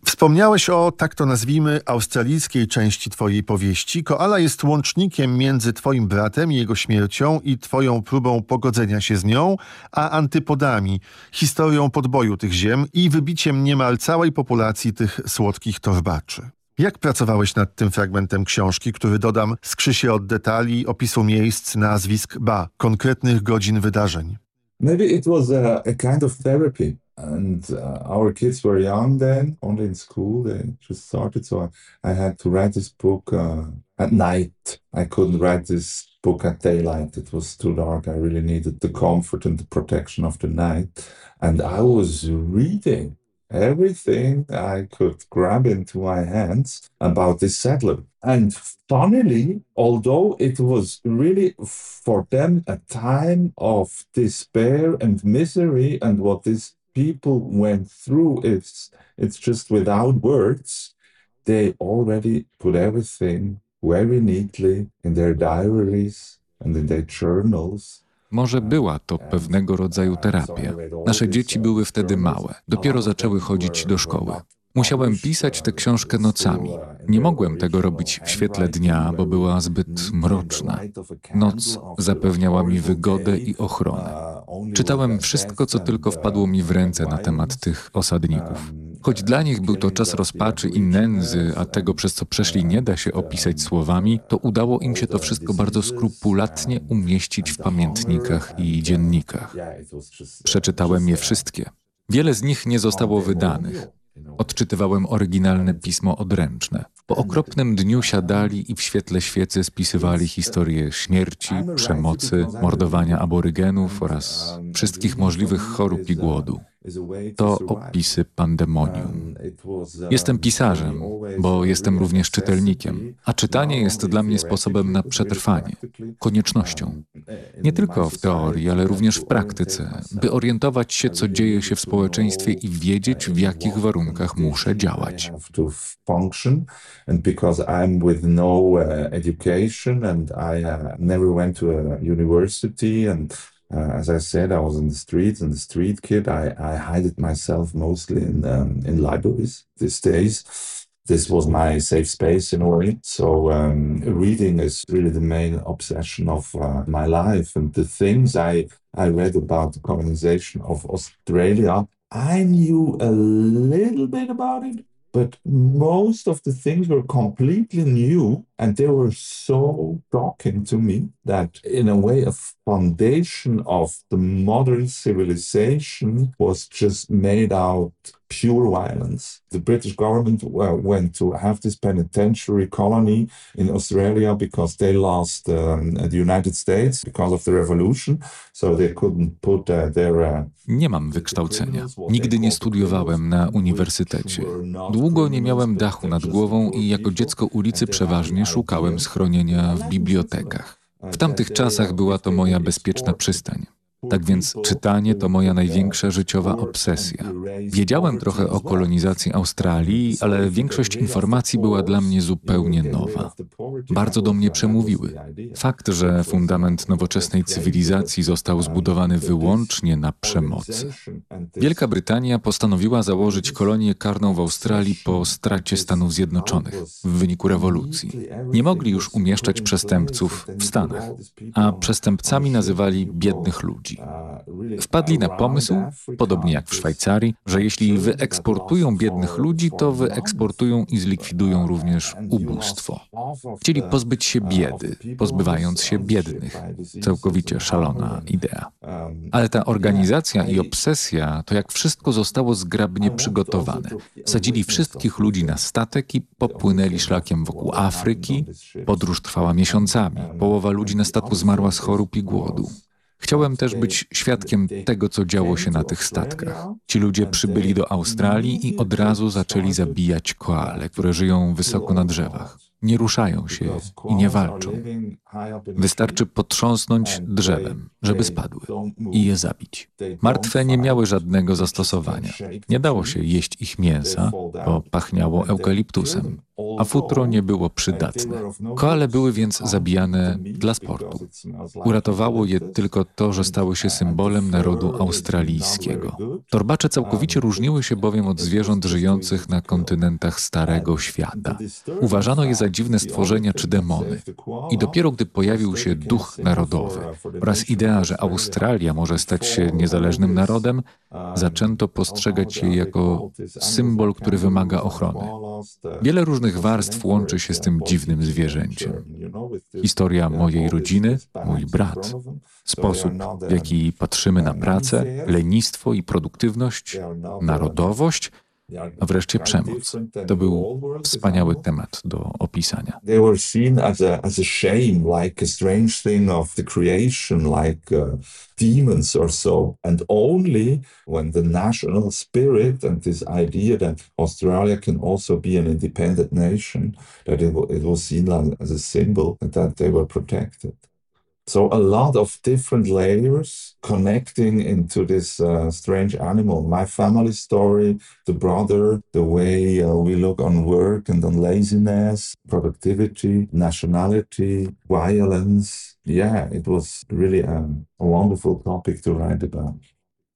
Wspomniałeś o, tak to nazwijmy, australijskiej części twojej powieści. Koala jest łącznikiem między twoim bratem i jego śmiercią i twoją próbą pogodzenia się z nią, a antypodami, historią podboju tych ziem i wybiciem niemal całej populacji tych słodkich torbaczy. Jak pracowałeś nad tym fragmentem książki, który dodam, skrzy się od detali, opisu miejsc, nazwisk, ba, konkretnych godzin wydarzeń? Maybe it was a, a kind of therapy. And uh, our kids were young then, only in school. They just started, so I, I had to write this book uh, at night. I couldn't write this book at daylight. It was too dark. I really needed the comfort and the protection of the night. And I was reading everything I could grab into my hands about this settler. And funnily, although it was really for them a time of despair and misery and what this people went through it's it's just without words they already put everything very neatly in their diaries and in their journals Może była to pewnego rodzaju terapia. Nasze dzieci były wtedy małe, dopiero zaczęły chodzić do szkoły. Musiałem pisać tę książkę nocami. Nie mogłem tego robić w świetle dnia, bo była zbyt mroczna. Noc zapewniała mi wygodę i ochronę. Czytałem wszystko, co tylko wpadło mi w ręce na temat tych osadników. Choć dla nich był to czas rozpaczy i nędzy, a tego, przez co przeszli, nie da się opisać słowami, to udało im się to wszystko bardzo skrupulatnie umieścić w pamiętnikach i dziennikach. Przeczytałem je wszystkie. Wiele z nich nie zostało wydanych. Odczytywałem oryginalne pismo odręczne. Po okropnym dniu siadali i w świetle świecy spisywali historię śmierci, przemocy, mordowania aborygenów oraz wszystkich możliwych chorób i głodu. To opisy pandemonium. Jestem pisarzem, bo jestem również czytelnikiem, a czytanie jest dla mnie sposobem na przetrwanie, koniecznością. Nie tylko w teorii, ale również w praktyce, by orientować się, co dzieje się w społeczeństwie i wiedzieć, w jakich warunkach muszę działać. And uh, as I said, I was in the streets and the street kid. I, I hid myself mostly in um, in libraries these days. This was my safe space in a way. So um, reading is really the main obsession of uh, my life. And the things I I read about the colonization of Australia, I knew a little bit about it, but most of the things were completely new And they were so talking to me that in a way a foundation of the modern civilization was just made out pure violence. The British government went to have this penitentiary colony in Australia because they lost um, the United States because of the revolution, so they couldn't put uh, their. Uh, nie mam wykształcenia. Nigdy nie studiowałem na uniwersytecie. Długo nie miałem dachu nad głową i jako dziecko ulicy przeważnie szukałem schronienia w bibliotekach. W tamtych czasach była to moja bezpieczna przystań. Tak więc czytanie to moja największa życiowa obsesja. Wiedziałem trochę o kolonizacji Australii, ale większość informacji była dla mnie zupełnie nowa. Bardzo do mnie przemówiły. Fakt, że fundament nowoczesnej cywilizacji został zbudowany wyłącznie na przemocy. Wielka Brytania postanowiła założyć kolonię karną w Australii po stracie Stanów Zjednoczonych w wyniku rewolucji. Nie mogli już umieszczać przestępców w Stanach, a przestępcami nazywali biednych ludzi. Wpadli na pomysł, podobnie jak w Szwajcarii, że jeśli wyeksportują biednych ludzi, to wyeksportują i zlikwidują również ubóstwo. Chcieli pozbyć się biedy, pozbywając się biednych. Całkowicie szalona idea. Ale ta organizacja i obsesja to jak wszystko zostało zgrabnie przygotowane. Sadzili wszystkich ludzi na statek i popłynęli szlakiem wokół Afryki. Podróż trwała miesiącami. Połowa ludzi na statku zmarła z chorób i głodu. Chciałem też być świadkiem tego, co działo się na tych statkach. Ci ludzie przybyli do Australii i od razu zaczęli zabijać koale, które żyją wysoko na drzewach. Nie ruszają się i nie walczą. Wystarczy potrząsnąć drzewem, żeby spadły i je zabić. Martwe nie miały żadnego zastosowania. Nie dało się jeść ich mięsa, bo pachniało eukaliptusem, a futro nie było przydatne. Koale były więc zabijane dla sportu. Uratowało je tylko to, że stały się symbolem narodu australijskiego. Torbacze całkowicie różniły się bowiem od zwierząt żyjących na kontynentach Starego Świata. Uważano je za dziwne stworzenia czy demony. I dopiero gdy pojawił się duch narodowy oraz idea, że Australia może stać się niezależnym narodem, zaczęto postrzegać je jako symbol, który wymaga ochrony. Wiele różnych warstw łączy się z tym dziwnym zwierzęciem. Historia mojej rodziny, mój brat, sposób, w jaki patrzymy na pracę, lenistwo i produktywność, narodowość – a wreszcie przemoc. To był wspaniały temat do opisania. So. And only when the national spirit and this idea that Australia can also be an independent nation, that it, it was seen as a symbol that they were protected. So a lot of different layers connecting into this uh, strange animal. My family story, the brother, the way uh, we look on work and on laziness, productivity, nationality, violence. Yeah, it was really a, a wonderful topic to write about.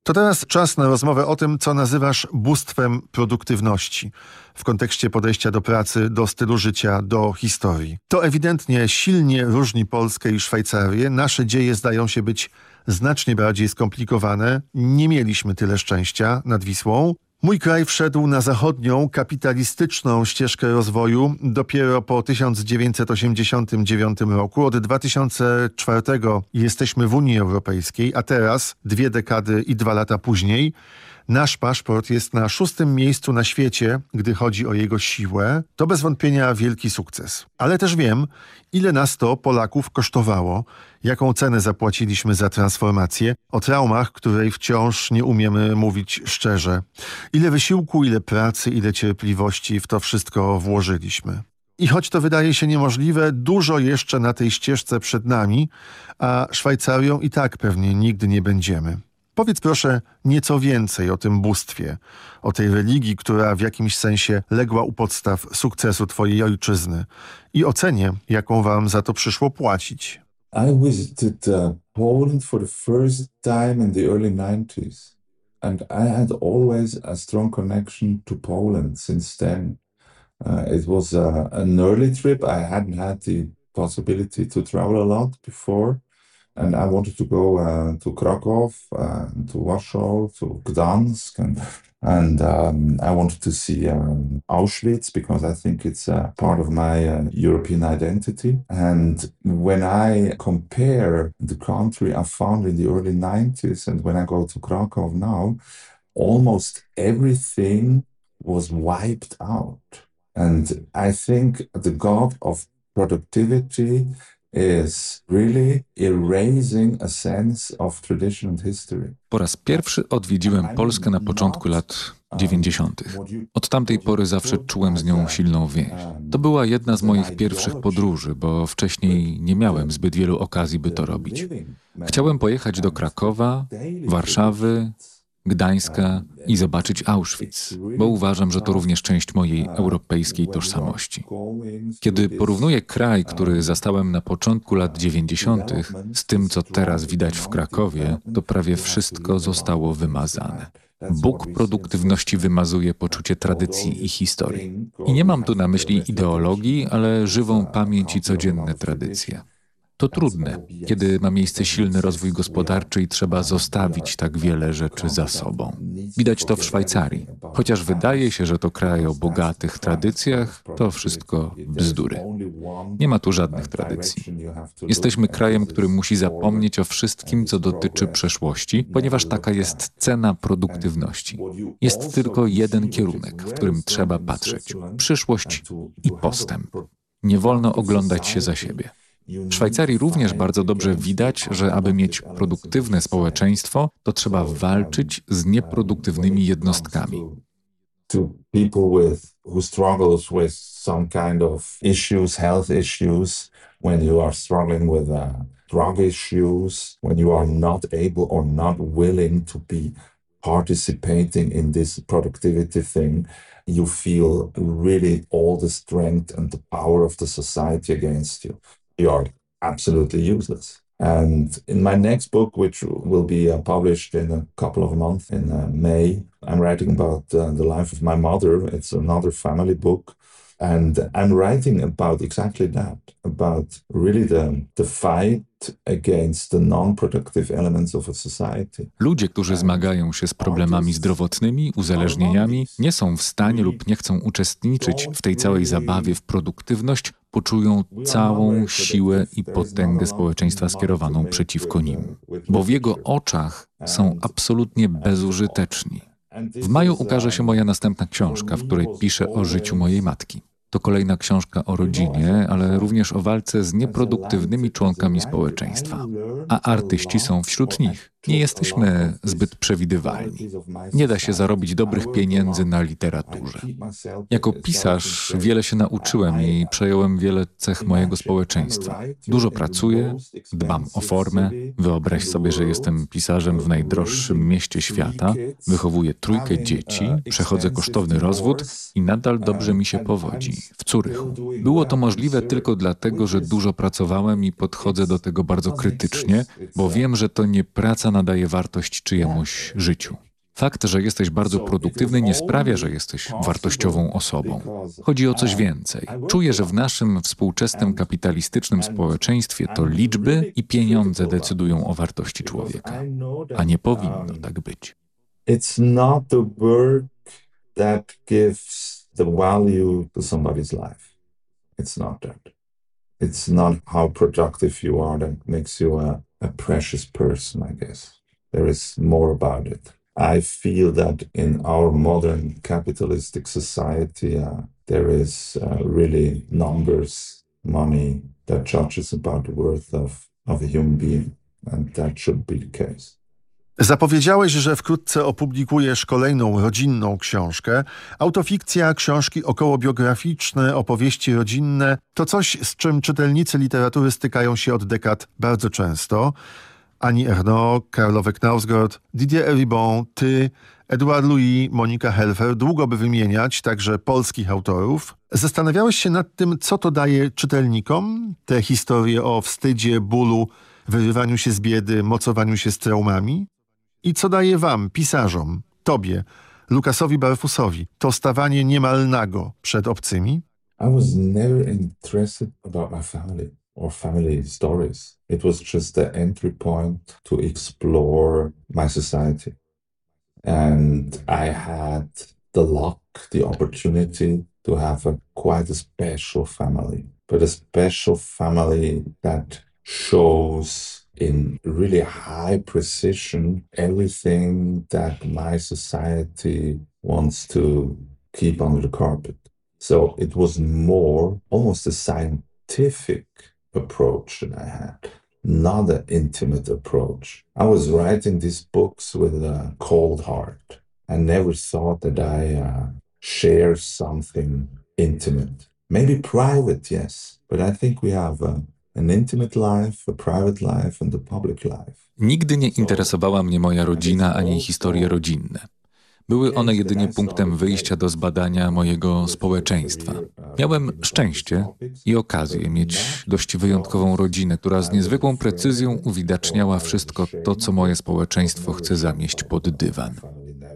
To teraz czas na rozmowę o tym, co nazywasz bóstwem produktywności w kontekście podejścia do pracy, do stylu życia, do historii. To ewidentnie silnie różni Polskę i Szwajcarię. Nasze dzieje zdają się być znacznie bardziej skomplikowane. Nie mieliśmy tyle szczęścia nad Wisłą. Mój kraj wszedł na zachodnią, kapitalistyczną ścieżkę rozwoju dopiero po 1989 roku. Od 2004 jesteśmy w Unii Europejskiej, a teraz, dwie dekady i dwa lata później, nasz paszport jest na szóstym miejscu na świecie, gdy chodzi o jego siłę. To bez wątpienia wielki sukces. Ale też wiem, ile nas to, Polaków, kosztowało, jaką cenę zapłaciliśmy za transformację, o traumach, której wciąż nie umiemy mówić szczerze. Ile wysiłku, ile pracy, ile cierpliwości w to wszystko włożyliśmy. I choć to wydaje się niemożliwe, dużo jeszcze na tej ścieżce przed nami, a Szwajcarią i tak pewnie nigdy nie będziemy. Powiedz proszę nieco więcej o tym bóstwie, o tej religii, która w jakimś sensie legła u podstaw sukcesu twojej ojczyzny i o cenie, jaką wam za to przyszło płacić. I visited uh, Poland for the first time in the early 90s and I had always a strong connection to Poland since then. Uh, it was uh, an early trip. I hadn't had the possibility to travel a lot before. And I wanted to go uh, to Krakow, uh, to Warsaw, to Gdansk, and and um, I wanted to see um, Auschwitz because I think it's a part of my uh, European identity. And when I compare the country I found in the early 90s and when I go to Krakow now, almost everything was wiped out. And I think the god of productivity is really erasing a sense of tradition and history. Po raz pierwszy odwiedziłem Polskę na początku lat 90. Od tamtej pory zawsze czułem z nią silną więź. To była jedna z moich pierwszych podróży, bo wcześniej nie miałem zbyt wielu okazji, by to robić. Chciałem pojechać do Krakowa, Warszawy, Gdańska i zobaczyć Auschwitz, bo uważam, że to również część mojej europejskiej tożsamości. Kiedy porównuję kraj, który zastałem na początku lat 90., z tym, co teraz widać w Krakowie, to prawie wszystko zostało wymazane. Bóg produktywności wymazuje poczucie tradycji i historii. I nie mam tu na myśli ideologii, ale żywą pamięć i codzienne tradycje. To trudne, kiedy ma miejsce silny rozwój gospodarczy i trzeba zostawić tak wiele rzeczy za sobą. Widać to w Szwajcarii. Chociaż wydaje się, że to kraj o bogatych tradycjach, to wszystko bzdury. Nie ma tu żadnych tradycji. Jesteśmy krajem, który musi zapomnieć o wszystkim, co dotyczy przeszłości, ponieważ taka jest cena produktywności. Jest tylko jeden kierunek, w którym trzeba patrzeć: przyszłość i postęp. Nie wolno oglądać się za siebie. W Szwajcarii również bardzo dobrze widać, że aby mieć produktywne społeczeństwo, to trzeba walczyć z nieproduktywnymi jednostkami. To people with who struggles with some kind of issues, health issues, when you are struggling with uh, drug issues, when you are not able or not willing to be participating in this productivity thing, you feel really all the strength and the power of the society against you. You are absolutely useless. And in my next book, which will be uh, published in a couple of months in uh, May, I'm writing about uh, the life of my mother. It's another family book. And I'm writing about exactly that, about really the, the fight against the non-productive elements of a society. Ludzie, którzy zmagają się z problemami zdrowotnymi, uzależnieniami, nie są w stanie lub nie chcą uczestniczyć w tej całej zabawie w produktywność, poczują całą siłę i potęgę społeczeństwa skierowaną przeciwko nim, bo w jego oczach są absolutnie bezużyteczni. W maju ukaże się moja następna książka, w której piszę o życiu mojej matki. To kolejna książka o rodzinie, ale również o walce z nieproduktywnymi członkami społeczeństwa. A artyści są wśród nich. Nie jesteśmy zbyt przewidywalni. Nie da się zarobić dobrych pieniędzy na literaturze. Jako pisarz wiele się nauczyłem i przejąłem wiele cech mojego społeczeństwa. Dużo pracuję, dbam o formę. Wyobraź sobie, że jestem pisarzem w najdroższym mieście świata, wychowuję trójkę dzieci, przechodzę kosztowny rozwód i nadal dobrze mi się powodzi w Curychu. Było to możliwe tylko dlatego, że dużo pracowałem i podchodzę do tego bardzo krytycznie, bo wiem, że to nie praca nadaje wartość czyjemuś życiu. Fakt, że jesteś bardzo produktywny, nie sprawia, że jesteś wartościową osobą. Chodzi o coś więcej. Czuję, że w naszym współczesnym kapitalistycznym społeczeństwie to liczby i pieniądze decydują o wartości człowieka, a nie powinno tak być. It's not the work that gives the value to somebody's life. It's not that. It's not how productive you are that makes you a a precious person, I guess. There is more about it. I feel that in our modern capitalistic society, uh, there is uh, really numbers, money that judges about the worth of, of a human being, and that should be the case. Zapowiedziałeś, że wkrótce opublikujesz kolejną rodzinną książkę. Autofikcja, książki okołobiograficzne, opowieści rodzinne to coś, z czym czytelnicy literatury stykają się od dekad bardzo często. Ani Ernaux, Karlowe Knausgård, Didier Eribon, ty, Edouard Louis, Monika Helfer, długo by wymieniać także polskich autorów. Zastanawiałeś się nad tym, co to daje czytelnikom, te historie o wstydzie, bólu, wyrywaniu się z biedy, mocowaniu się z traumami? I co daje wam, pisarzom, tobie, Lukasowi Barfusowi, to stawanie niemal nago przed obcymi? I was never interested about my family. or family stories. It was just the entry point to explore my society. And I had the luck, the opportunity to have a quite a special family, but a special family that shows in really high precision everything that my society wants to keep under the carpet. So it was more almost a scientific approach that I had, not an intimate approach. I was writing these books with a cold heart. I never thought that I uh, share something intimate. Maybe private, yes, but I think we have a, Nigdy nie interesowała mnie moja rodzina ani historie rodzinne. Były one jedynie punktem wyjścia do zbadania mojego społeczeństwa. Miałem szczęście i okazję mieć dość wyjątkową rodzinę, która z niezwykłą precyzją uwidaczniała wszystko to, co moje społeczeństwo chce zamieść pod dywan.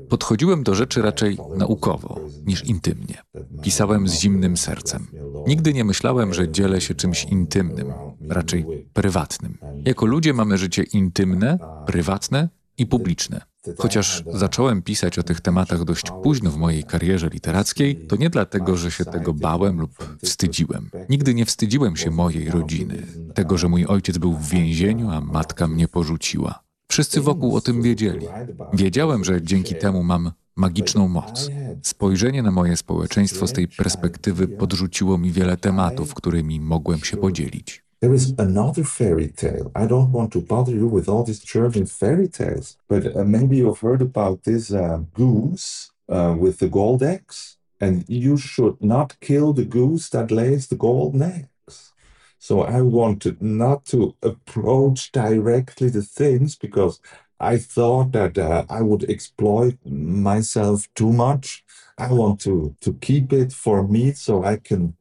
Podchodziłem do rzeczy raczej naukowo niż intymnie. Pisałem z zimnym sercem. Nigdy nie myślałem, że dzielę się czymś intymnym, raczej prywatnym. Jako ludzie mamy życie intymne, prywatne i publiczne. Chociaż zacząłem pisać o tych tematach dość późno w mojej karierze literackiej, to nie dlatego, że się tego bałem lub wstydziłem. Nigdy nie wstydziłem się mojej rodziny, tego, że mój ojciec był w więzieniu, a matka mnie porzuciła. Wszyscy wokół o tym wiedzieli. Wiedziałem, że dzięki temu mam magiczną moc. Spojrzenie na moje społeczeństwo z tej perspektywy podrzuciło mi wiele tematów, którymi mogłem się podzielić. There is another fairy tale. I don't want to bother you with all these German fairy tales, but uh, maybe you've heard about this uh, goose uh, with the gold eggs, and you should not kill the goose that lays the golden eggs. So I wanted not to approach directly the things because I thought that uh, I would exploit myself too much.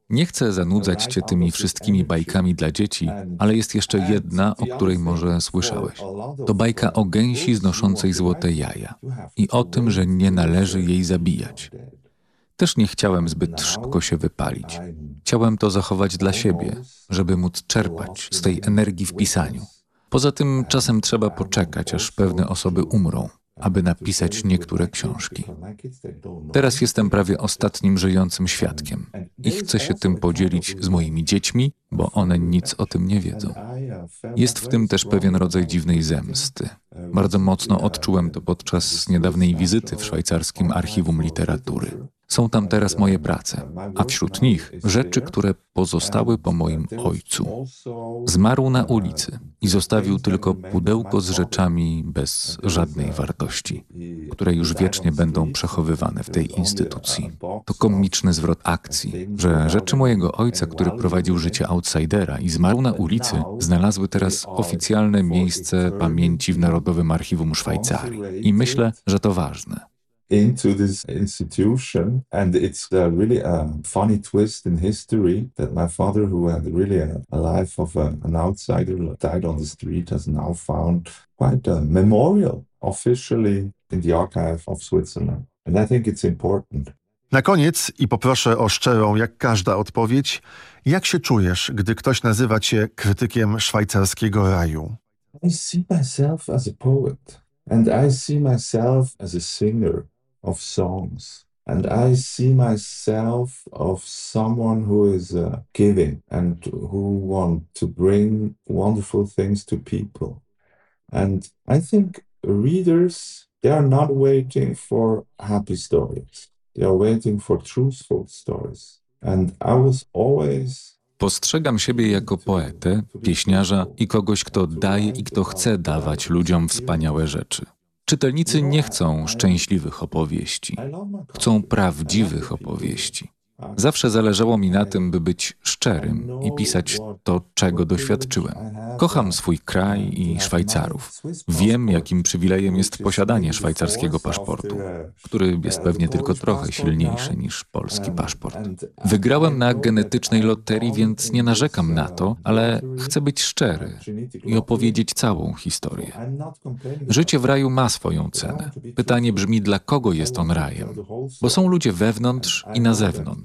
Nie chcę zanudzać cię tymi wszystkimi bajkami dla dzieci, ale jest jeszcze jedna, o której może słyszałeś. To bajka o gęsi znoszącej złote jaja i o tym, że nie należy jej zabijać. Też nie chciałem zbyt szybko się wypalić. Chciałem to zachować dla siebie, żeby móc czerpać z tej energii w pisaniu. Poza tym czasem trzeba poczekać, aż pewne osoby umrą, aby napisać niektóre książki. Teraz jestem prawie ostatnim żyjącym świadkiem i chcę się tym podzielić z moimi dziećmi, bo one nic o tym nie wiedzą. Jest w tym też pewien rodzaj dziwnej zemsty. Bardzo mocno odczułem to podczas niedawnej wizyty w szwajcarskim archiwum literatury. Są tam teraz moje prace, a wśród nich rzeczy, które pozostały po moim ojcu. Zmarł na ulicy i zostawił tylko pudełko z rzeczami bez żadnej wartości, które już wiecznie będą przechowywane w tej instytucji. To komiczny zwrot akcji, że rzeczy mojego ojca, który prowadził życie outsidera i zmarł na ulicy, znalazły teraz oficjalne miejsce pamięci w Narodowym Archiwum Szwajcarii. I myślę, że to ważne. into this institution. And it's uh, really a funny twist in history that my father, who had really a, a life of a, an outsider, died on the street, has now found quite a memorial officially in the archive of Switzerland. And I think it's important. Na koniec, i poproszę o szczerą, jak każda odpowiedź, jak się czujesz, gdy ktoś nazywa cię krytykiem szwajcarskiego raju? I see myself as a poet, and I see myself as a singer of songs. And I see myself of someone who is uh, giving and who want to bring wonderful things to people. And I think readers, they are not waiting for happy stories. They Postrzegam siebie jako poetę, pieśniarza i kogoś, kto daje i kto chce dawać ludziom wspaniałe rzeczy. Czytelnicy nie chcą szczęśliwych opowieści, chcą prawdziwych opowieści. Zawsze zależało mi na tym, by być szczerym i pisać to, czego doświadczyłem. Kocham swój kraj i Szwajcarów. Wiem, jakim przywilejem jest posiadanie szwajcarskiego paszportu, który jest pewnie tylko trochę silniejszy niż polski paszport. Wygrałem na genetycznej loterii, więc nie narzekam na to, ale chcę być szczery i opowiedzieć całą historię. Życie w raju ma swoją cenę. Pytanie brzmi, dla kogo jest on rajem? Bo są ludzie wewnątrz i na zewnątrz.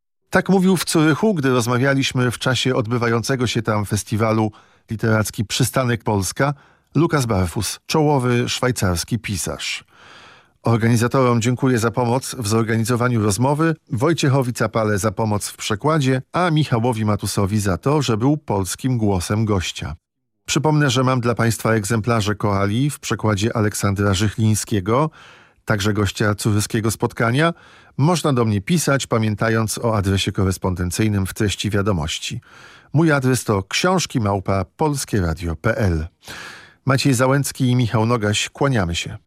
Tak mówił w Curychu, gdy rozmawialiśmy w czasie odbywającego się tam festiwalu literacki Przystanek Polska, Lukas Barfus, czołowy szwajcarski pisarz. Organizatorom dziękuję za pomoc w zorganizowaniu rozmowy, Wojciechowi Capale za pomoc w przekładzie, a Michałowi Matusowi za to, że był polskim głosem gościa. Przypomnę, że mam dla Państwa egzemplarze koali w przekładzie Aleksandra Żychlińskiego, także gościa curyskiego spotkania. Można do mnie pisać, pamiętając o adresie korespondencyjnym w treści wiadomości. Mój adres to książki małpa polskieradio.pl. Maciej Załęcki i Michał Nogaś, kłaniamy się.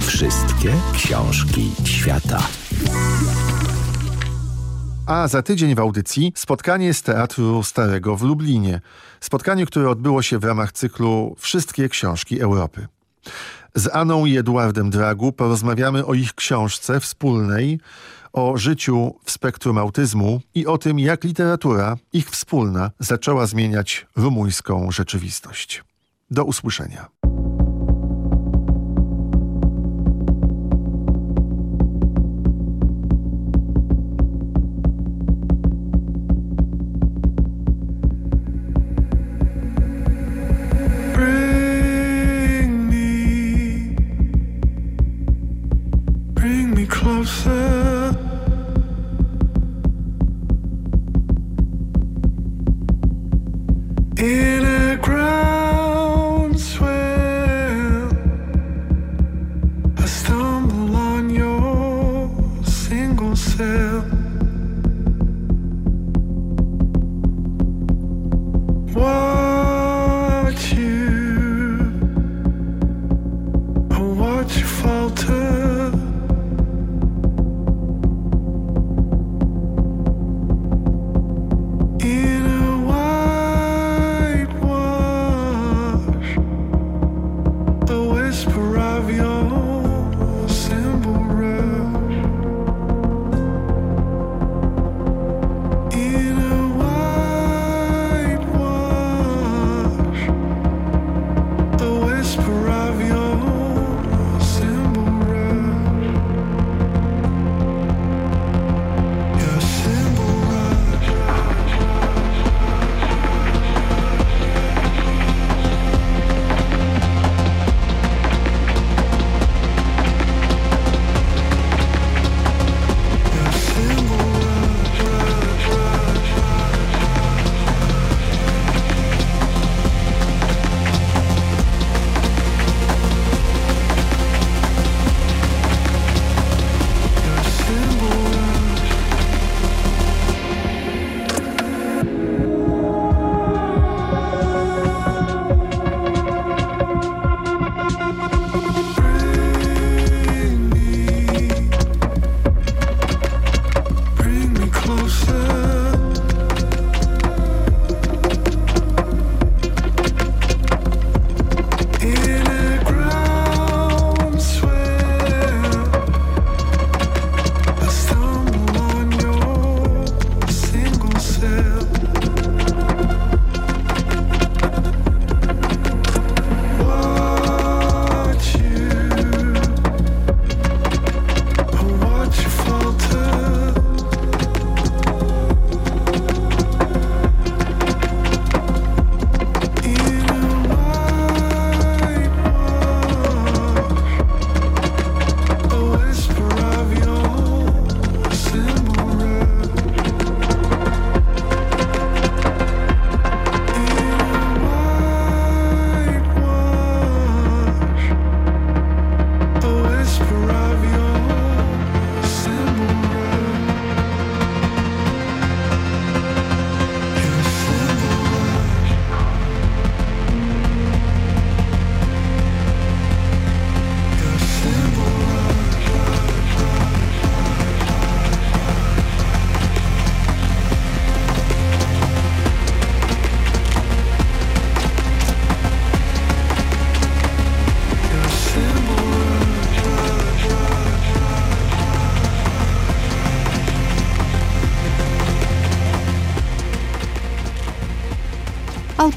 Wszystkie książki świata. A za tydzień w audycji spotkanie z Teatru Starego w Lublinie. Spotkanie, które odbyło się w ramach cyklu Wszystkie książki Europy. Z Aną i Eduardem Dragu porozmawiamy o ich książce wspólnej, o życiu w spektrum autyzmu i o tym, jak literatura, ich wspólna, zaczęła zmieniać rumuńską rzeczywistość. Do usłyszenia. In